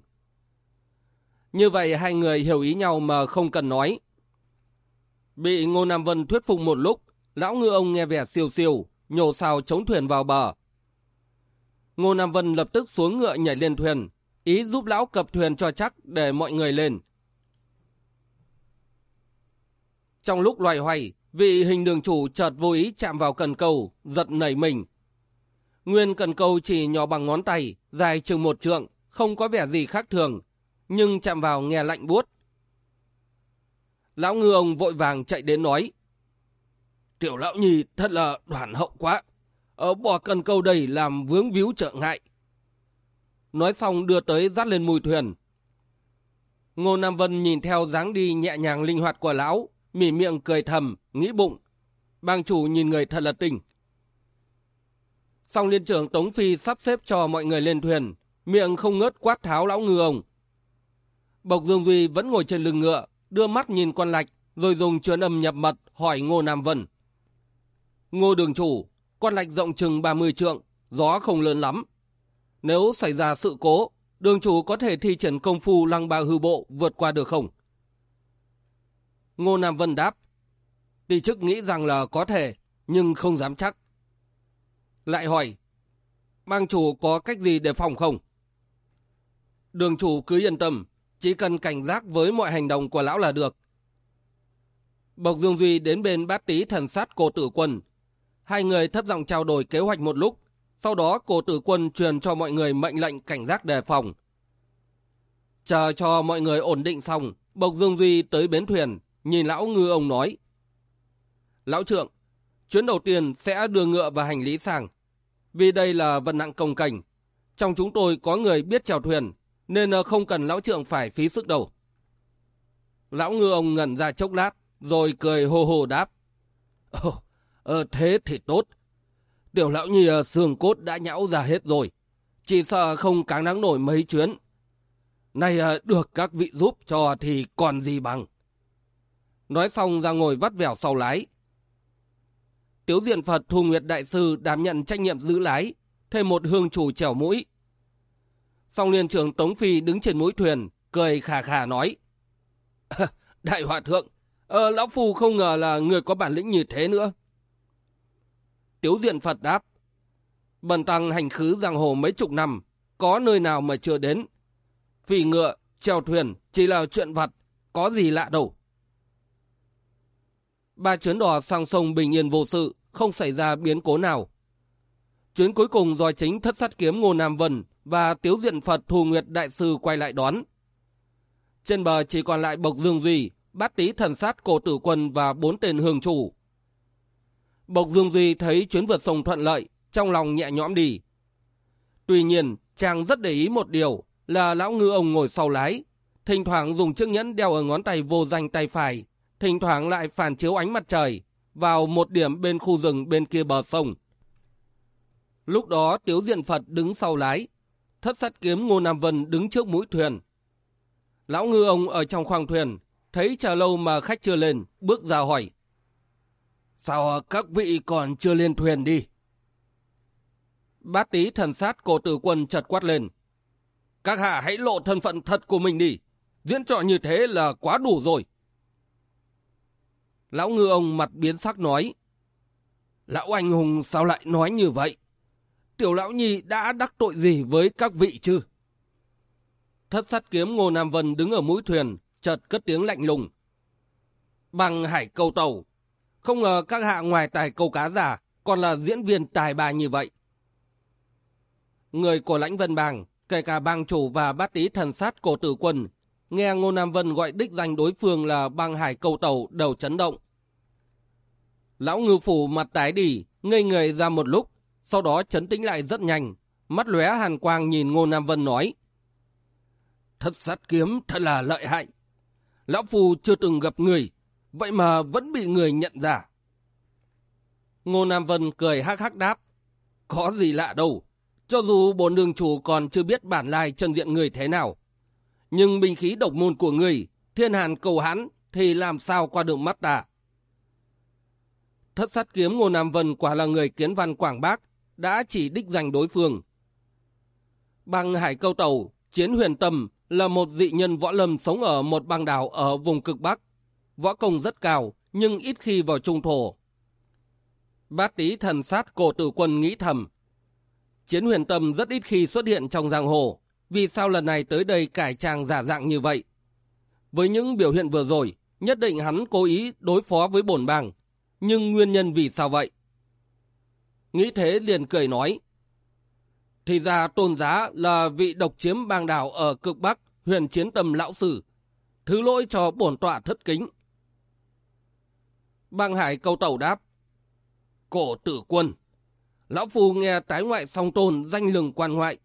Như vậy hai người hiểu ý nhau mà không cần nói. Bị Ngô Nam Vân thuyết phục một lúc, lão ngư ông nghe vẻ siêu siêu, nhổ xào chống thuyền vào bờ. Ngô Nam Vân lập tức xuống ngựa nhảy lên thuyền, ý giúp lão cập thuyền cho chắc để mọi người lên. Trong lúc loài hoay, vị hình đường chủ chợt vô ý chạm vào cần câu, giật nảy mình. Nguyên cần câu chỉ nhỏ bằng ngón tay, dài chừng một trượng, không có vẻ gì khác thường, nhưng chạm vào nghe lạnh buốt. Lão ngư ông vội vàng chạy đến nói. Tiểu lão nhì thật là đoàn hậu quá. Ở bỏ cần câu đầy làm vướng víu trợ ngại. Nói xong đưa tới dắt lên mùi thuyền. Ngô Nam Vân nhìn theo dáng đi nhẹ nhàng linh hoạt của lão, mỉ miệng cười thầm, nghĩ bụng. Bang chủ nhìn người thật là tình. Xong liên trưởng Tống Phi sắp xếp cho mọi người lên thuyền, miệng không ngớt quát tháo lão ngư ông. Bộc Dương Duy vẫn ngồi trên lưng ngựa, đưa mắt nhìn quan lạch, rồi dùng chuyến âm nhập mật hỏi Ngô Nam Vân. Ngô đường chủ, quan lạch rộng chừng 30 trượng, gió không lớn lắm. Nếu xảy ra sự cố, đường chủ có thể thi triển công phu lăng ba hư bộ vượt qua được không? Ngô Nam Vân đáp. Tỷ chức nghĩ rằng là có thể, nhưng không dám chắc. Lại hỏi, bang chủ có cách gì để phòng không? Đường chủ cứ yên tâm, chỉ cần cảnh giác với mọi hành động của lão là được. Bộc Dương Duy đến bên bát tí thần sát Cổ tử quân. Hai người thấp giọng trao đổi kế hoạch một lúc. Sau đó Cổ tử quân truyền cho mọi người mệnh lệnh cảnh giác đề phòng. Chờ cho mọi người ổn định xong, Bộc Dương Duy tới bến thuyền, nhìn lão ngư ông nói. Lão trượng, chuyến đầu tiên sẽ đưa ngựa và hành lý sang. Vì đây là vận nặng công cảnh. Trong chúng tôi có người biết chèo thuyền, nên ờ, không cần lão trượng phải phí sức đâu. Lão ngư ông ngẩn ra chốc lát, rồi cười hồ hồ đáp. Ồ, ờ, thế thì tốt. Tiểu lão nhì ờ, xương cốt đã nhão ra hết rồi. Chỉ sợ không cáng đáng nổi mấy chuyến. Này ờ, được các vị giúp cho thì còn gì bằng. Nói xong ra ngồi vắt vẻo sau lái. Tiếu diện Phật Thu Nguyệt Đại Sư đảm nhận trách nhiệm giữ lái, thêm một hương chủ trèo mũi. Song liên trưởng Tống Phi đứng trên mũi thuyền, cười khà khà nói. Đại Hòa Thượng, ờ, Lão Phu không ngờ là người có bản lĩnh như thế nữa. Tiếu diện Phật đáp. Bần tăng hành khứ giang hồ mấy chục năm, có nơi nào mà chưa đến. Phì ngựa, treo thuyền chỉ là chuyện vặt, có gì lạ đâu. Ba chuyến đò sang sông bình yên vô sự, không xảy ra biến cố nào. Chuyến cuối cùng do chính thất sát kiếm Ngô Nam Vân và Tiếu Diện Phật Thù Nguyệt Đại Sư quay lại đón. Trên bờ chỉ còn lại Bộc Dương Duy, bát tý thần sát cổ tử quân và bốn tên hương chủ. Bộc Dương Duy thấy chuyến vượt sông thuận lợi, trong lòng nhẹ nhõm đi. Tuy nhiên, chàng rất để ý một điều là lão ngư ông ngồi sau lái, thỉnh thoảng dùng chiếc nhẫn đeo ở ngón tay vô danh tay phải, thỉnh thoảng lại phản chiếu ánh mặt trời vào một điểm bên khu rừng bên kia bờ sông. Lúc đó Tiếu Diện Phật đứng sau lái, thất sát kiếm Ngô Nam Vân đứng trước mũi thuyền. Lão ngư ông ở trong khoang thuyền, thấy chờ lâu mà khách chưa lên, bước ra hỏi. Sao các vị còn chưa lên thuyền đi? Bát tí thần sát cổ tử quân chật quát lên. Các hạ hãy lộ thân phận thật của mình đi. Diễn trò như thế là quá đủ rồi. Lão ngư ông mặt biến sắc nói. Lão anh hùng sao lại nói như vậy? Tiểu lão nhi đã đắc tội gì với các vị chứ? Thất sát kiếm Ngô Nam Vân đứng ở mũi thuyền, chợt cất tiếng lạnh lùng. Bằng hải câu tàu, không ngờ các hạ ngoài tài câu cá giả, còn là diễn viên tài ba như vậy. Người của lãnh vân bàng, kể cả bang chủ và bát tí thần sát cổ tử quân, nghe Ngô Nam Vân gọi đích danh đối phương là Băng hải câu tàu đầu chấn động. Lão ngư phủ mặt tái đỉ, ngây người ra một lúc, sau đó chấn tĩnh lại rất nhanh, mắt lóe hàn quang nhìn Ngô Nam Vân nói. Thất sát kiếm thật là lợi hại. Lão Phu chưa từng gặp người, vậy mà vẫn bị người nhận ra. Ngô Nam Vân cười hắc hắc đáp. Có gì lạ đâu, cho dù bổn đường chủ còn chưa biết bản lai chân diện người thế nào. Nhưng binh khí độc môn của người, thiên hàn cầu hắn, thì làm sao qua được mắt ta. Thất sát kiếm Ngô Nam Vân quả là người kiến văn Quảng Bác, đã chỉ đích danh đối phương. Bằng hải câu tàu, Chiến huyền tâm là một dị nhân võ lâm sống ở một băng đảo ở vùng cực Bắc. Võ công rất cao, nhưng ít khi vào trung thổ. Bát tý thần sát cổ tử quân nghĩ thầm. Chiến huyền tâm rất ít khi xuất hiện trong giang hồ. Vì sao lần này tới đây cải trang giả dạng như vậy? Với những biểu hiện vừa rồi, nhất định hắn cố ý đối phó với bổn bang. Nhưng nguyên nhân vì sao vậy? Nghĩ thế liền cười nói. Thì ra tôn giá là vị độc chiếm bang đảo ở cực Bắc, huyền chiến tâm lão sử. Thứ lỗi cho bổn tọa thất kính. Bang hải câu tẩu đáp. Cổ tử quân. Lão Phu nghe tái ngoại song tôn danh lừng quan ngoại.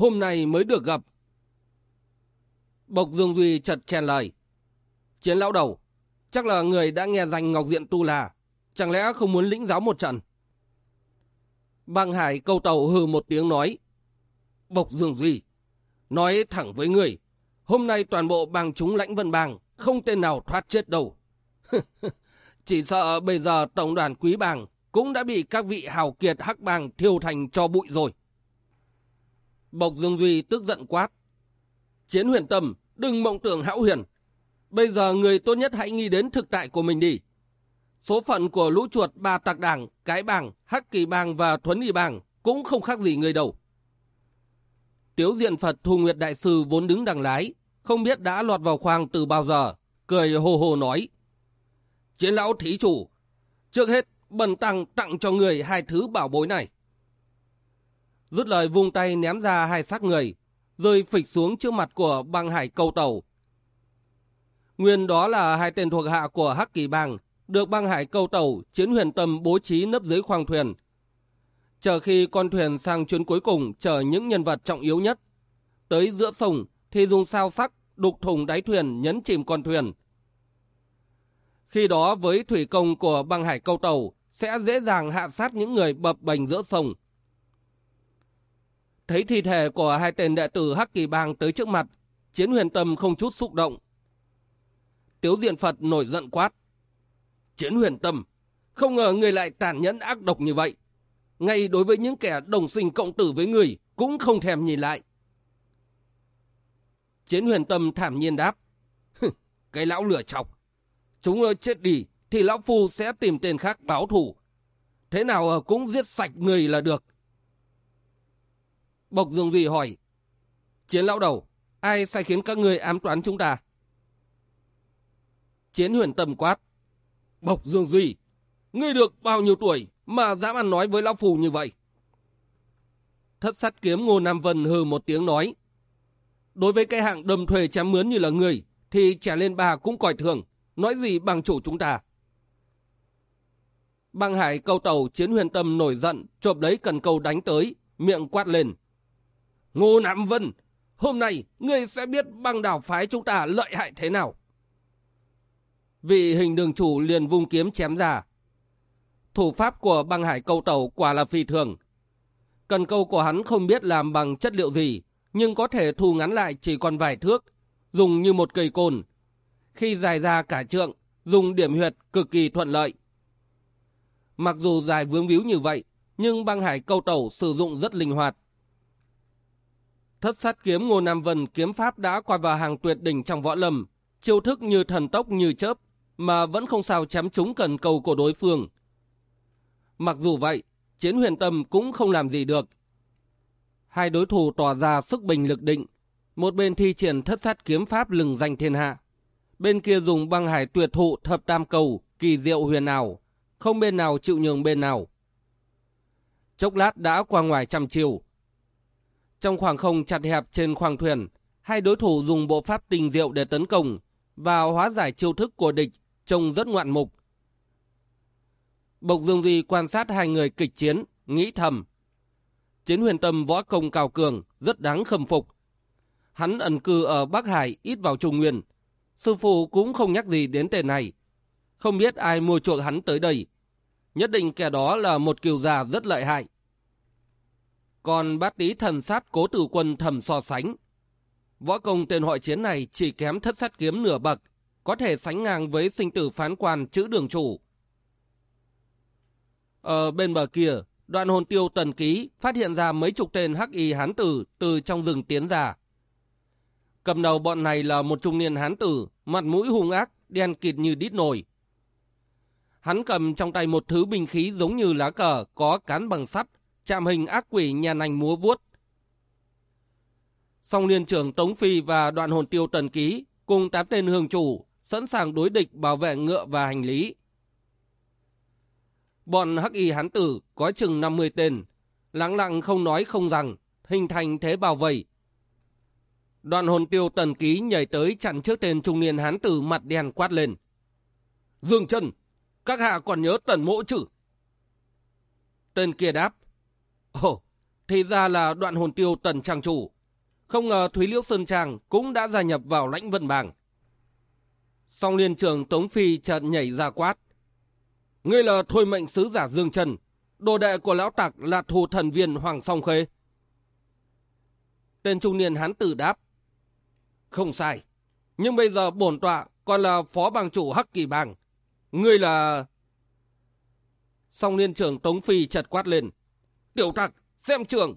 Hôm nay mới được gặp. Bộc Dương Duy chật chèn lời. Chiến lão đầu, chắc là người đã nghe danh Ngọc Diện Tu là. Chẳng lẽ không muốn lĩnh giáo một trận? Bang Hải câu tàu hừ một tiếng nói. Bộc Dương Duy, nói thẳng với người, hôm nay toàn bộ bang chúng lãnh vân bang, không tên nào thoát chết đâu. Chỉ sợ bây giờ tổng đoàn quý bang cũng đã bị các vị hào kiệt hắc bang thiêu thành cho bụi rồi. Bộc Dương Duy tức giận quát. Chiến huyền tâm, đừng mộng tưởng hão huyền. Bây giờ người tốt nhất hãy nghĩ đến thực tại của mình đi. Số phận của lũ chuột ba tạc đảng, cái bàng, hắc kỳ bàng và thuấn y bàng cũng không khác gì người đâu. Tiếu diện Phật Thu Nguyệt Đại Sư vốn đứng đằng lái, không biết đã lọt vào khoang từ bao giờ, cười hồ hồ nói. Chiến lão thí chủ, trước hết bần tăng tặng cho người hai thứ bảo bối này. Rút lời vung tay ném ra hai xác người, rơi phịch xuống trước mặt của băng hải câu tàu. Nguyên đó là hai tên thuộc hạ của Hắc Kỳ Bang, được băng hải câu tàu chiến huyền tâm bố trí nấp dưới khoang thuyền, Chờ khi con thuyền sang chuyến cuối cùng chở những nhân vật trọng yếu nhất. Tới giữa sông thì dùng sao sắc đục thùng đáy thuyền nhấn chìm con thuyền. Khi đó với thủy công của băng hải câu tàu sẽ dễ dàng hạ sát những người bập bành giữa sông. Thấy thi thể của hai tên đệ tử Hắc Kỳ Bang tới trước mặt, chiến huyền tâm không chút xúc động. Tiếu diện Phật nổi giận quát. Chiến huyền tâm, không ngờ người lại tàn nhẫn ác độc như vậy ngay đối với những kẻ đồng sinh cộng tử với người, cũng không thèm nhìn lại. Chiến huyền tâm thảm nhiên đáp. Cái lão lửa chọc. Chúng chết đi, thì lão phu sẽ tìm tên khác báo thủ. Thế nào ờ, cũng giết sạch người là được. Bộc Dương Duy hỏi. Chiến lão đầu, ai sai khiến các người ám toán chúng ta? Chiến huyền Tầm quát. Bộc Dương Duy, ngươi được bao nhiêu tuổi mà dám ăn nói với lão phù như vậy. Thất sát kiếm Ngô Nam Vân hừ một tiếng nói. Đối với cái hạng đầm thuê chém mướn như là người, thì trả lên bà cũng coi thường, nói gì bằng chủ chúng ta. Băng hải câu tàu chiến huyền tâm nổi giận, chộp lấy cần câu đánh tới, miệng quát lên. Ngô Nam Vân, hôm nay ngươi sẽ biết băng đảo phái chúng ta lợi hại thế nào. Vị hình đường chủ liền vung kiếm chém ra, Thủ pháp của băng hải câu tàu quả là phi thường. Cần câu của hắn không biết làm bằng chất liệu gì, nhưng có thể thu ngắn lại chỉ còn vài thước, dùng như một cây côn. Khi dài ra cả trượng, dùng điểm huyệt cực kỳ thuận lợi. Mặc dù dài vướng víu như vậy, nhưng băng hải câu tàu sử dụng rất linh hoạt. Thất sát kiếm Ngô Nam Vân kiếm pháp đã qua vào hàng tuyệt đỉnh trong võ lâm, chiêu thức như thần tốc như chớp, mà vẫn không sao chém trúng cần cầu của đối phương. Mặc dù vậy, chiến huyền tâm cũng không làm gì được. Hai đối thủ tỏ ra sức bình lực định, một bên thi triển thất sát kiếm pháp lừng danh thiên hạ. Bên kia dùng băng hải tuyệt thụ thập tam cầu, kỳ diệu huyền ảo, không bên nào chịu nhường bên nào. Chốc lát đã qua ngoài trăm chiều. Trong khoảng không chặt hẹp trên khoang thuyền, hai đối thủ dùng bộ pháp tình diệu để tấn công và hóa giải chiêu thức của địch trông rất ngoạn mục. Bộc Dương Duy quan sát hai người kịch chiến, nghĩ thầm. Chiến huyền tâm võ công cao cường, rất đáng khâm phục. Hắn ẩn cư ở Bắc Hải, ít vào Trung Nguyên. Sư phụ cũng không nhắc gì đến tên này. Không biết ai mua chuộc hắn tới đây. Nhất định kẻ đó là một kiều già rất lợi hại. Còn bát lý thần sát cố tử quân thầm so sánh. Võ công tên hội chiến này chỉ kém thất sát kiếm nửa bậc, có thể sánh ngang với sinh tử phán quan chữ đường chủ. Ở bên bờ kia, đoạn hồn tiêu tần ký phát hiện ra mấy chục tên hắc y hán tử từ trong rừng tiến ra. Cầm đầu bọn này là một trung niên hán tử, mặt mũi hung ác, đen kịt như đít nồi. Hắn cầm trong tay một thứ binh khí giống như lá cờ, có cán bằng sắt, chạm hình ác quỷ nhà nành múa vuốt. Song liên trưởng Tống Phi và đoạn hồn tiêu tần ký cùng tám tên hương chủ sẵn sàng đối địch bảo vệ ngựa và hành lý. Bọn hắc y hán tử có chừng 50 tên, lắng lặng không nói không rằng, hình thành thế bảo vệ. Đoạn hồn tiêu tần ký nhảy tới chặn trước tên trung niên hán tử mặt đen quát lên. Dương chân, các hạ còn nhớ tần mỗ chứ? Tên kia đáp. Ồ, thì ra là đoạn hồn tiêu tần trang chủ. Không ngờ Thúy Liễu Sơn Trang cũng đã gia nhập vào lãnh vân bảng. Song liên trường Tống Phi chợt nhảy ra quát. Ngươi là thôi mệnh sứ giả Dương Trần, đồ đệ của lão tặc là thù thần viên Hoàng Song Khê. Tên trung niên hán tử đáp. Không sai, nhưng bây giờ bổn tọa còn là phó bang chủ Hắc Kỳ Bang. Ngươi là... Song liên trưởng Tống Phi chật quát lên. Tiểu tặc, xem trường.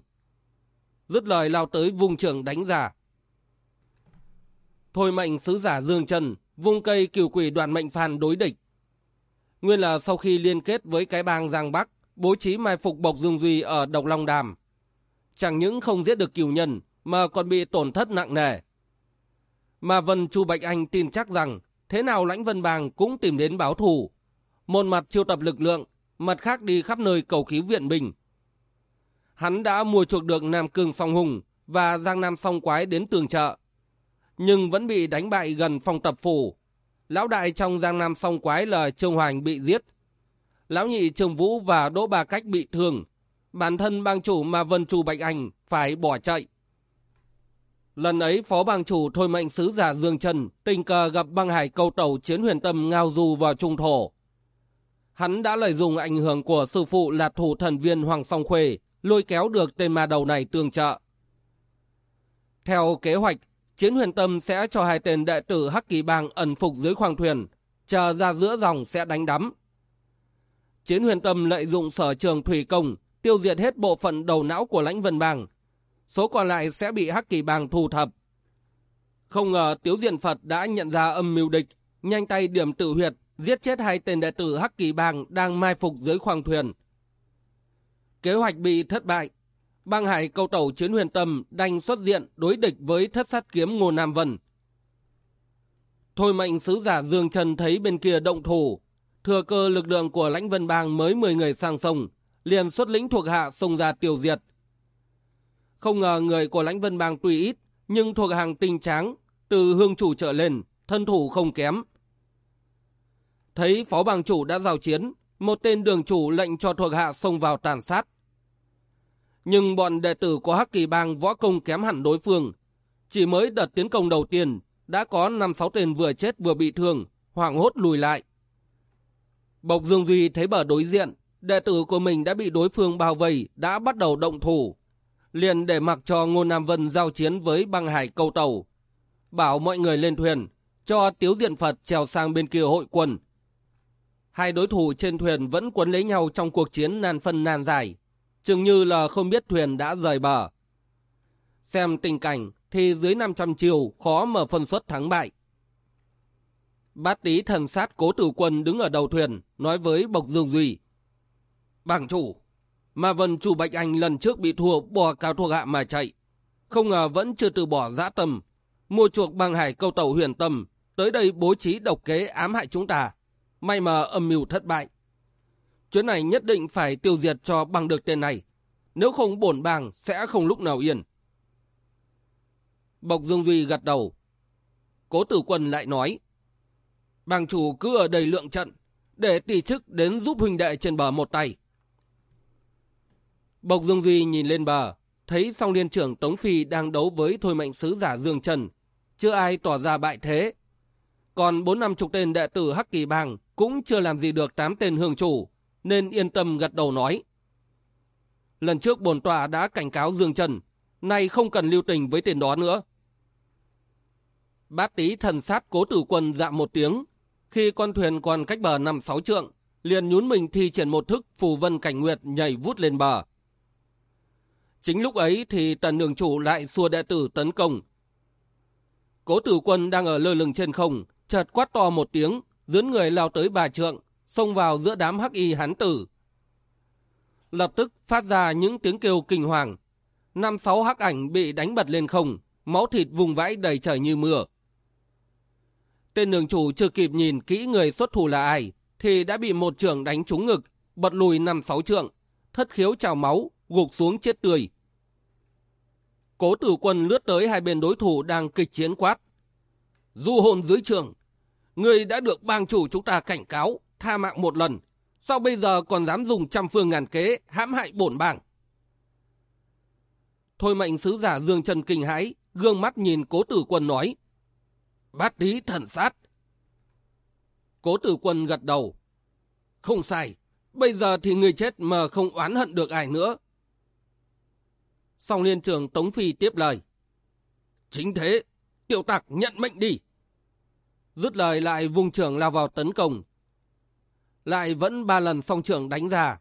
Dứt lời lao tới vùng trường đánh giả Thôi mệnh sứ giả Dương Trần, vùng cây cửu quỷ đoàn mệnh phàn đối địch. Nguyên là sau khi liên kết với cái bang Giang Bắc, bố trí mai phục Bộc Dương Duy ở Độc Long Đàm. Chẳng những không giết được cửu nhân, mà còn bị tổn thất nặng nề. Mà Vân Chu Bạch Anh tin chắc rằng thế nào lãnh vân bang cũng tìm đến báo thù. Một mặt chiêu tập lực lượng, mặt khác đi khắp nơi cầu cứu viện binh. Hắn đã mua chuộc được Nam Cương Song Hùng và Giang Nam Song Quái đến tường trợ. Nhưng vẫn bị đánh bại gần phòng tập phủ. Lão đại trong Giang Nam Song Quái là Trương Hoành bị giết. Lão nhị Trương Vũ và Đỗ Ba Cách bị thương. Bản thân bang chủ mà Vân Chu Bạch Anh phải bỏ chạy. Lần ấy, phó bang chủ thôi mệnh sứ giả Dương Trần tình cờ gặp băng hải câu tàu chiến huyền tâm ngao du vào trung thổ. Hắn đã lợi dụng ảnh hưởng của sư phụ là thủ thần viên Hoàng Song Khuê lôi kéo được tên ma đầu này tương trợ. Theo kế hoạch, chiến huyền tâm sẽ cho hai tên đệ tử Hắc Kỳ Bang ẩn phục dưới khoang thuyền, chờ ra giữa dòng sẽ đánh đắm. Chiến huyền tâm lợi dụng sở trường thủy công, tiêu diệt hết bộ phận đầu não của lãnh vân bang, số còn lại sẽ bị Hắc Kỳ Bang thu thập. Không ngờ Tiếu Diện Phật đã nhận ra âm mưu địch, nhanh tay điểm tự huyệt, giết chết hai tên đệ tử Hắc Kỳ Bang đang mai phục dưới khoang thuyền. Kế hoạch bị thất bại, bang hải câu tàu chiến huyền tâm đành xuất diện đối địch với thất sát kiếm Ngô Nam Vân. Thôi mệnh sứ giả Dương Trần thấy bên kia động thủ, thừa cơ lực lượng của lãnh vân bang mới 10 người sang sông, liền xuất lĩnh thuộc hạ xông ra tiêu diệt. Không ngờ người của lãnh vân bang tuy ít, nhưng thuộc hàng tinh tráng, từ hương chủ trở lên, thân thủ không kém. Thấy phó bang chủ đã giao chiến, một tên đường chủ lệnh cho thuộc hạ xông vào tàn sát. Nhưng bọn đệ tử của Hắc Kỳ Bang võ công kém hẳn đối phương. Chỉ mới đợt tiến công đầu tiên, đã có 5-6 tên vừa chết vừa bị thương, hoảng hốt lùi lại. Bộc Dương Duy thấy bờ đối diện, đệ tử của mình đã bị đối phương bao vây, đã bắt đầu động thủ. Liền để mặc cho Ngô Nam Vân giao chiến với băng hải câu tàu. Bảo mọi người lên thuyền, cho Tiếu Diện Phật trèo sang bên kia hội quân. Hai đối thủ trên thuyền vẫn quấn lấy nhau trong cuộc chiến nan phân nan giải chừng như là không biết thuyền đã rời bờ. Xem tình cảnh thì dưới 500 chiều khó mở phân suất thắng bại. Bát tí thần sát cố tử quân đứng ở đầu thuyền, nói với Bộc Dương Duy. Bảng chủ, mà vần chủ Bạch Anh lần trước bị thua bỏ cao thuộc hạ mà chạy. không ngờ vẫn chưa từ bỏ dã tâm, mua chuộc băng hải câu tàu huyền tâm, tới đây bố trí độc kế ám hại chúng ta. May mà âm mưu thất bại. Chuyến này nhất định phải tiêu diệt cho bằng được tên này. Nếu không bổn bàng sẽ không lúc nào yên. Bộc Dương Duy gật đầu. Cố tử quân lại nói. Bàng chủ cứ ở đầy lượng trận, để tỷ chức đến giúp huynh đệ trên bờ một tay. Bộc Dương Duy nhìn lên bờ, thấy song liên trưởng Tống Phi đang đấu với thôi mệnh sứ giả Dương Trần. Chưa ai tỏ ra bại thế. Còn bốn năm chục tên đệ tử Hắc Kỳ Bang cũng chưa làm gì được tám tên hương chủ, nên yên tâm gật đầu nói. Lần trước bồn tọa đã cảnh cáo Dương Trần, nay không cần lưu tình với tiền đó nữa. Bát tí thần sát cố tử quân dạ một tiếng, khi con thuyền còn cách bờ năm sáu trượng, liền nhún mình thi triển một thức phù vân cảnh nguyệt nhảy vút lên bờ. Chính lúc ấy thì tần đường chủ lại xua đệ tử tấn công. Cố tử quân đang ở lơ lửng trên không, chợt quát to một tiếng, dướn người lao tới bà trượng, xông vào giữa đám hắc y hán tử. Lập tức phát ra những tiếng kêu kinh hoàng. Năm sáu hắc ảnh bị đánh bật lên không, máu thịt vùng vãi đầy trời như mưa. Tên đường chủ chưa kịp nhìn kỹ người xuất thủ là ai, thì đã bị một trưởng đánh trúng ngực, bật lùi năm sáu trượng, thất khiếu trào máu, gục xuống chết tươi. Cố tử quân lướt tới hai bên đối thủ đang kịch chiến quát. Du hồn dưới trường, người đã được bang chủ chúng ta cảnh cáo, tha mạng một lần. Sao bây giờ còn dám dùng trăm phương ngàn kế hãm hại bổn bảng. Thôi mệnh sứ giả Dương Trần kinh hãi, gương mắt nhìn cố tử quân nói. Bát lý thần sát. Cố tử quân gật đầu. Không sai, bây giờ thì người chết mà không oán hận được ai nữa. Song liên trường Tống Phi tiếp lời. Chính thế, tiểu tặc nhận mệnh đi. Dứt lời lại vùng trưởng lao vào tấn công. Lại vẫn ba lần song trưởng đánh ra.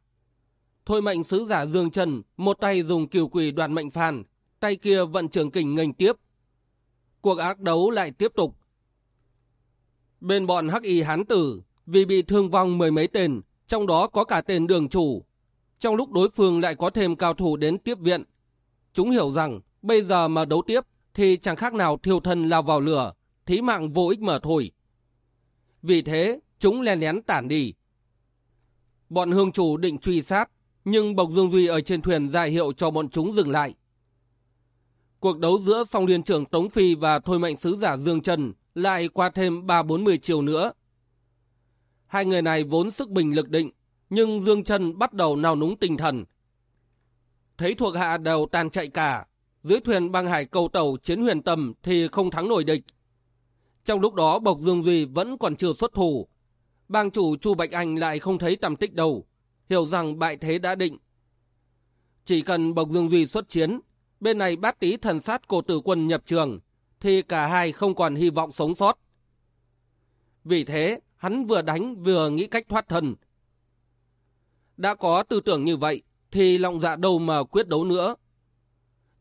Thôi mệnh sứ giả Dương Trần, một tay dùng kiều quỷ đoàn mệnh phàn, tay kia vận trường kình nghênh tiếp. Cuộc ác đấu lại tiếp tục. Bên bọn hắc y hán tử, vì bị thương vong mười mấy tên, trong đó có cả tên đường chủ. Trong lúc đối phương lại có thêm cao thủ đến tiếp viện, Chúng hiểu rằng bây giờ mà đấu tiếp thì chẳng khác nào thiêu thân lao vào lửa, thí mạng vô ích mở thôi. Vì thế, chúng len lén tản đi. Bọn hương chủ định truy sát, nhưng Bộc Dương Duy ở trên thuyền ra hiệu cho bọn chúng dừng lại. Cuộc đấu giữa song liên trưởng Tống Phi và thôi mệnh sứ giả Dương Trần lại qua thêm 3-40 chiều nữa. Hai người này vốn sức bình lực định, nhưng Dương Trần bắt đầu nào núng tinh thần, thấy thuộc hạ đều tan chạy cả. Dưới thuyền băng hải cầu tàu chiến huyền tầm thì không thắng nổi địch. Trong lúc đó Bộc Dương Duy vẫn còn chưa xuất thủ. Bang chủ Chu Bạch Anh lại không thấy tầm tích đâu, hiểu rằng bại thế đã định. Chỉ cần Bộc Dương Duy xuất chiến, bên này bát tí thần sát cổ tử quân nhập trường, thì cả hai không còn hy vọng sống sót. Vì thế, hắn vừa đánh vừa nghĩ cách thoát thân. Đã có tư tưởng như vậy, thì lòng dạ đâu mà quyết đấu nữa.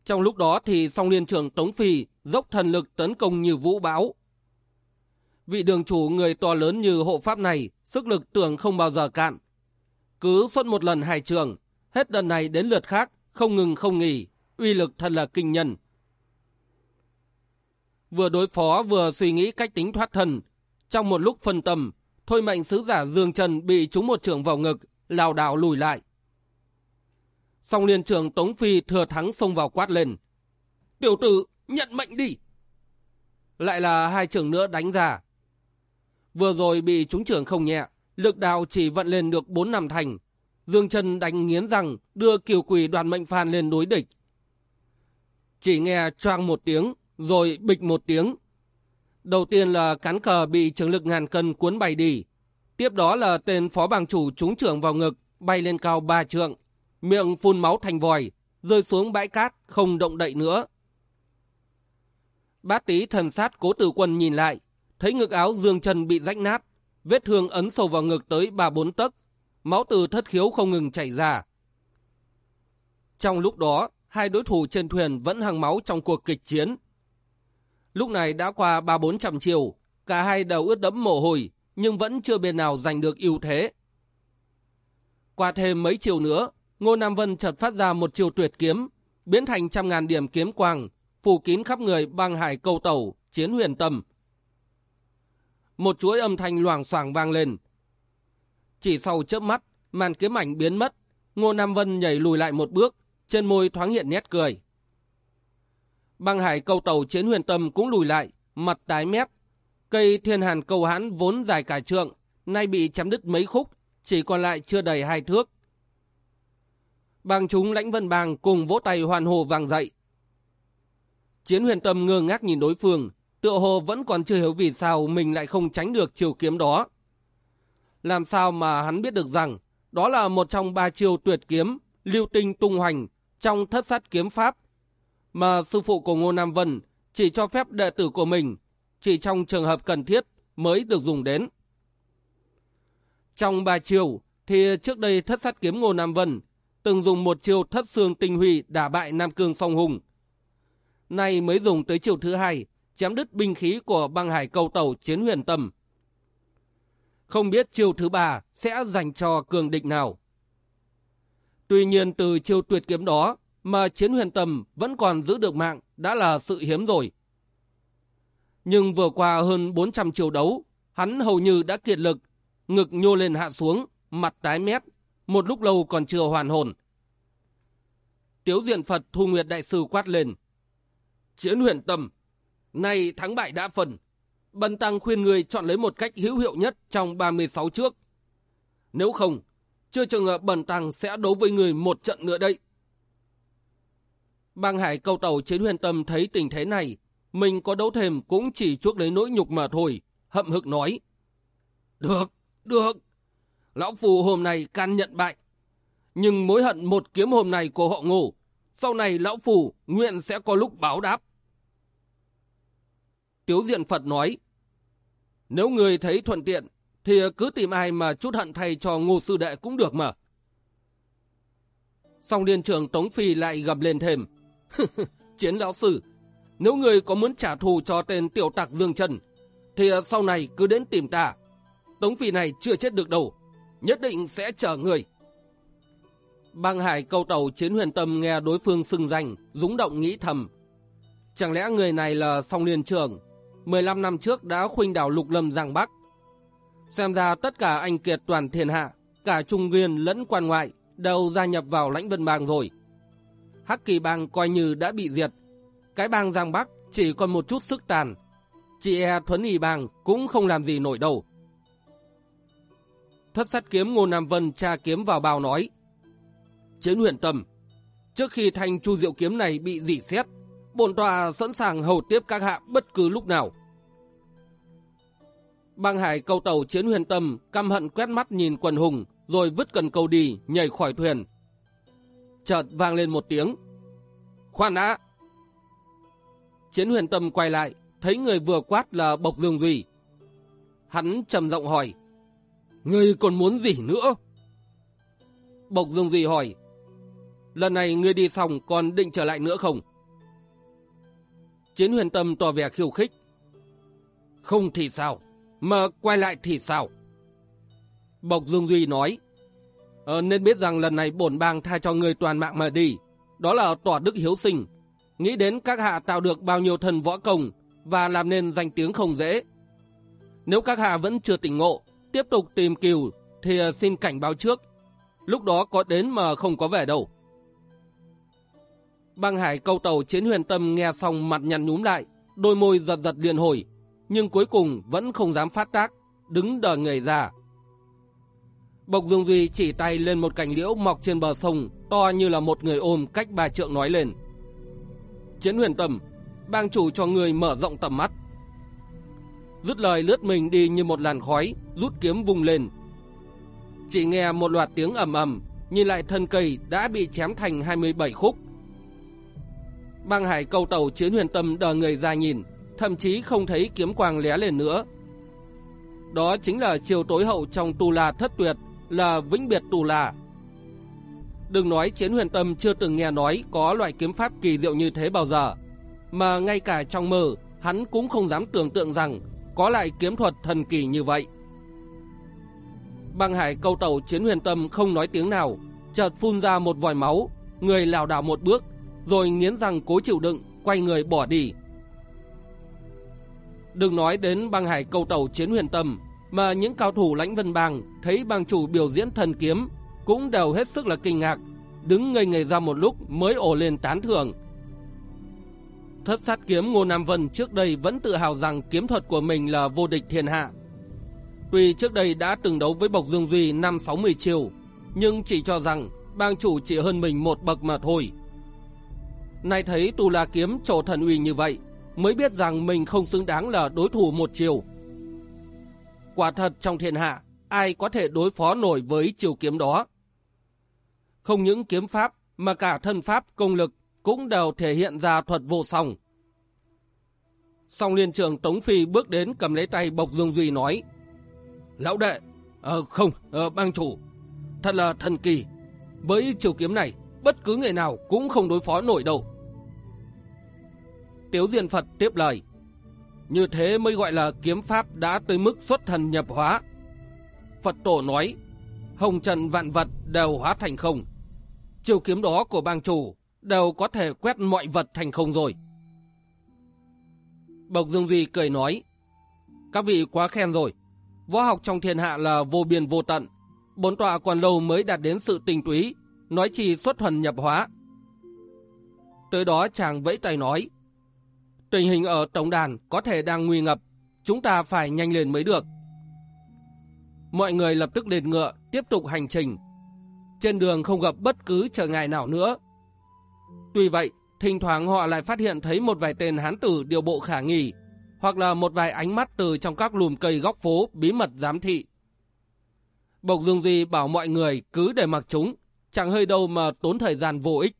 Trong lúc đó thì song liên trường Tống Phi dốc thần lực tấn công như vũ bão. Vị đường chủ người to lớn như hộ pháp này, sức lực tưởng không bao giờ cạn. Cứ xuất một lần hai trường, hết lần này đến lượt khác, không ngừng không nghỉ, uy lực thật là kinh nhân. Vừa đối phó vừa suy nghĩ cách tính thoát thân, trong một lúc phân tâm, thôi mệnh sứ giả Dương Trần bị trúng một trường vào ngực, lào đảo lùi lại. Song liên trường Tống Phi thừa thắng xông vào quát lên. Tiểu tử, nhận mệnh đi. Lại là hai trường nữa đánh ra. Vừa rồi bị trúng trưởng không nhẹ, lực đào chỉ vận lên được bốn năm thành. Dương trần đánh nghiến rằng đưa kiều quỷ đoàn mệnh phan lên đối địch. Chỉ nghe choang một tiếng, rồi bịch một tiếng. Đầu tiên là cán cờ bị trường lực ngàn cân cuốn bay đi. Tiếp đó là tên phó bàng chủ trúng trưởng vào ngực, bay lên cao ba trượng miệng phun máu thành vòi, rơi xuống bãi cát, không động đậy nữa. Bát tí thần sát cố tử quân nhìn lại, thấy ngực áo dương trần bị rách nát, vết thương ấn sâu vào ngực tới ba bốn tấc, máu từ thất khiếu không ngừng chảy ra. Trong lúc đó, hai đối thủ trên thuyền vẫn hăng máu trong cuộc kịch chiến. Lúc này đã qua ba bốn trăm chiều, cả hai đều ướt đẫm mồ hôi, nhưng vẫn chưa bên nào giành được ưu thế. Qua thêm mấy chiều nữa, Ngô Nam Vân chợt phát ra một chiều tuyệt kiếm, biến thành trăm ngàn điểm kiếm quang, phủ kín khắp người băng hải câu tẩu, chiến huyền tâm. Một chuỗi âm thanh loảng xoảng vang lên. Chỉ sau chớp mắt, màn kiếm ảnh biến mất, Ngô Nam Vân nhảy lùi lại một bước, trên môi thoáng hiện nét cười. Băng hải câu tàu chiến huyền tâm cũng lùi lại, mặt tái mét. Cây thiên hàn câu hãn vốn dài cả trượng, nay bị chém đứt mấy khúc, chỉ còn lại chưa đầy hai thước. Bang chúng lãnh vân bang cùng vỗ tay hoàn hồ vang dậy. Chiến huyền tâm ngơ ngác nhìn đối phương, tựa hồ vẫn còn chưa hiểu vì sao mình lại không tránh được chiều kiếm đó. Làm sao mà hắn biết được rằng đó là một trong ba chiêu tuyệt kiếm, lưu tinh tung hoành trong thất sát kiếm pháp mà sư phụ của Ngô Nam Vân chỉ cho phép đệ tử của mình chỉ trong trường hợp cần thiết mới được dùng đến. Trong ba chiều thì trước đây thất sát kiếm Ngô Nam Vân từng dùng một chiều thất xương tinh huy đả bại Nam Cương song hùng. Nay mới dùng tới chiều thứ hai, chém đứt binh khí của băng hải cầu tàu chiến huyền tâm. Không biết chiêu thứ ba sẽ dành cho cường địch nào. Tuy nhiên từ chiêu tuyệt kiếm đó mà chiến huyền tâm vẫn còn giữ được mạng đã là sự hiếm rồi. Nhưng vừa qua hơn 400 chiêu đấu, hắn hầu như đã kiệt lực, ngực nhô lên hạ xuống, mặt tái mét, một lúc lâu còn chưa hoàn hồn. Tiếu diện Phật Thu Nguyệt Đại Sư quát lên. Chiến huyền tâm, nay thắng bại đã phần. Bần Tăng khuyên người chọn lấy một cách hữu hiệu nhất trong 36 trước. Nếu không, chưa chừng ờ, Bần Tăng sẽ đấu với người một trận nữa đây. Bang Hải câu tàu chiến huyền tâm thấy tình thế này, mình có đấu thêm cũng chỉ chuốc lấy nỗi nhục mà thôi, hậm hực nói. Được, được, lão phù hôm nay can nhận bại. Nhưng mối hận một kiếm hôm nay của họ ngủ, sau này lão phù nguyện sẽ có lúc báo đáp. Tiếu diện Phật nói, nếu người thấy thuận tiện, thì cứ tìm ai mà chút hận thay cho ngô sư đệ cũng được mà. song liên trưởng Tống Phi lại gầm lên thêm. Chiến lão sư, nếu người có muốn trả thù cho tên tiểu tặc Dương Trần, thì sau này cứ đến tìm ta. Tống Phi này chưa chết được đâu, nhất định sẽ chờ người. Bang hải câu tàu chiến huyền tâm nghe đối phương xưng danh, dũng động nghĩ thầm. Chẳng lẽ người này là song liên trường, 15 năm trước đã khuynh đảo lục lâm Giang Bắc. Xem ra tất cả anh kiệt toàn thiên hạ, cả trung nguyên lẫn quan ngoại, đều gia nhập vào lãnh vân bang rồi. Hắc kỳ bang coi như đã bị diệt. Cái bang Giang Bắc chỉ còn một chút sức tàn. Chị e Thuấn Y bang cũng không làm gì nổi đâu. Thất sát kiếm Ngô Nam Vân tra kiếm vào bào nói. Chiến huyền tâm, trước khi thanh chu diệu kiếm này bị dỉ xét, bổn tòa sẵn sàng hầu tiếp các hạ bất cứ lúc nào. Bang hải câu tàu chiến huyền tâm căm hận quét mắt nhìn quần hùng rồi vứt cần câu đi nhảy khỏi thuyền chợt vang lên một tiếng. Khoan đã! Chiến huyền tâm quay lại, thấy người vừa quát là Bộc Dương Duy. Hắn trầm giọng hỏi, Ngươi còn muốn gì nữa? Bộc Dương Duy hỏi, Lần này ngươi đi xong còn định trở lại nữa không? Chiến huyền tâm tỏ vẻ khiêu khích. Không thì sao, mà quay lại thì sao? Bộc Dương Duy nói, Ờ, nên biết rằng lần này bổn bang tha cho người toàn mạng mà đi. Đó là tỏa đức hiếu sinh. Nghĩ đến các hạ tạo được bao nhiêu thần võ công và làm nên danh tiếng không dễ. Nếu các hạ vẫn chưa tỉnh ngộ, tiếp tục tìm kiều thì ờ, xin cảnh báo trước. Lúc đó có đến mà không có vẻ đâu. Băng hải câu tàu chiến huyền tâm nghe xong mặt nhăn nhúm lại, đôi môi giật giật liền hồi, nhưng cuối cùng vẫn không dám phát tác, đứng đờ người ra. Bộc Dương Duy chỉ tay lên một cành liễu mọc trên bờ sông, to như là một người ôm cách ba trượng nói lên. Chiến huyền tâm, bang chủ cho người mở rộng tầm mắt. Rút lời lướt mình đi như một làn khói, rút kiếm vùng lên. Chỉ nghe một loạt tiếng ầm ầm, nhìn lại thân cây đã bị chém thành 27 khúc. Băng hải câu tàu chiến huyền tâm đờ người ra nhìn, thậm chí không thấy kiếm quang lé lên nữa. Đó chính là chiều tối hậu trong tu la thất tuyệt là vĩnh biệt tù là. Đừng nói chiến huyền tâm chưa từng nghe nói có loại kiếm pháp kỳ diệu như thế bao giờ, mà ngay cả trong mơ hắn cũng không dám tưởng tượng rằng có lại kiếm thuật thần kỳ như vậy. Băng hải câu tàu chiến huyền tâm không nói tiếng nào, chợt phun ra một vòi máu, người lảo đảo một bước, rồi nghiến răng cố chịu đựng, quay người bỏ đi. Đừng nói đến băng hải câu tàu chiến huyền tâm, mà những cao thủ lãnh vân bang thấy bang chủ biểu diễn thần kiếm cũng đều hết sức là kinh ngạc, đứng ngây người ra một lúc mới ổ lên tán thưởng. Thất sát kiếm Ngô Nam Vân trước đây vẫn tự hào rằng kiếm thuật của mình là vô địch thiên hạ. Tuy trước đây đã từng đấu với Bộc Dương Duy năm 60 chiều, nhưng chỉ cho rằng bang chủ chỉ hơn mình một bậc mà thôi. Nay thấy Tu La Kiếm trổ thần uy như vậy, mới biết rằng mình không xứng đáng là đối thủ một chiều. Quả thật trong thiên hạ, ai có thể đối phó nổi với chiều kiếm đó. Không những kiếm pháp, mà cả thân pháp, công lực cũng đều thể hiện ra thuật vô song. Song liên trường Tống Phi bước đến cầm lấy tay Bộc Dương Duy nói Lão đệ, ờ, không, ờ, bang chủ, thật là thần kỳ. Với chiều kiếm này, bất cứ người nào cũng không đối phó nổi đâu. Tiếu Diên Phật tiếp lời. Như thế mới gọi là kiếm pháp đã tới mức xuất thần nhập hóa. Phật tổ nói, hồng trần vạn vật đều hóa thành không. Chiều kiếm đó của bang chủ đều có thể quét mọi vật thành không rồi. Bộc Dương Duy cười nói, các vị quá khen rồi, võ học trong thiên hạ là vô biên vô tận, bốn tọa còn lâu mới đạt đến sự tinh túy, nói chi xuất thuần nhập hóa. Tới đó chàng vẫy tay nói, tình hình ở tổng đàn có thể đang nguy ngập, chúng ta phải nhanh lên mới được. Mọi người lập tức lên ngựa, tiếp tục hành trình. Trên đường không gặp bất cứ trở ngại nào nữa. Tuy vậy, thỉnh thoảng họ lại phát hiện thấy một vài tên hán tử điều bộ khả nghi, hoặc là một vài ánh mắt từ trong các lùm cây góc phố bí mật giám thị. Bộc Dương Di bảo mọi người cứ để mặc chúng, chẳng hơi đâu mà tốn thời gian vô ích.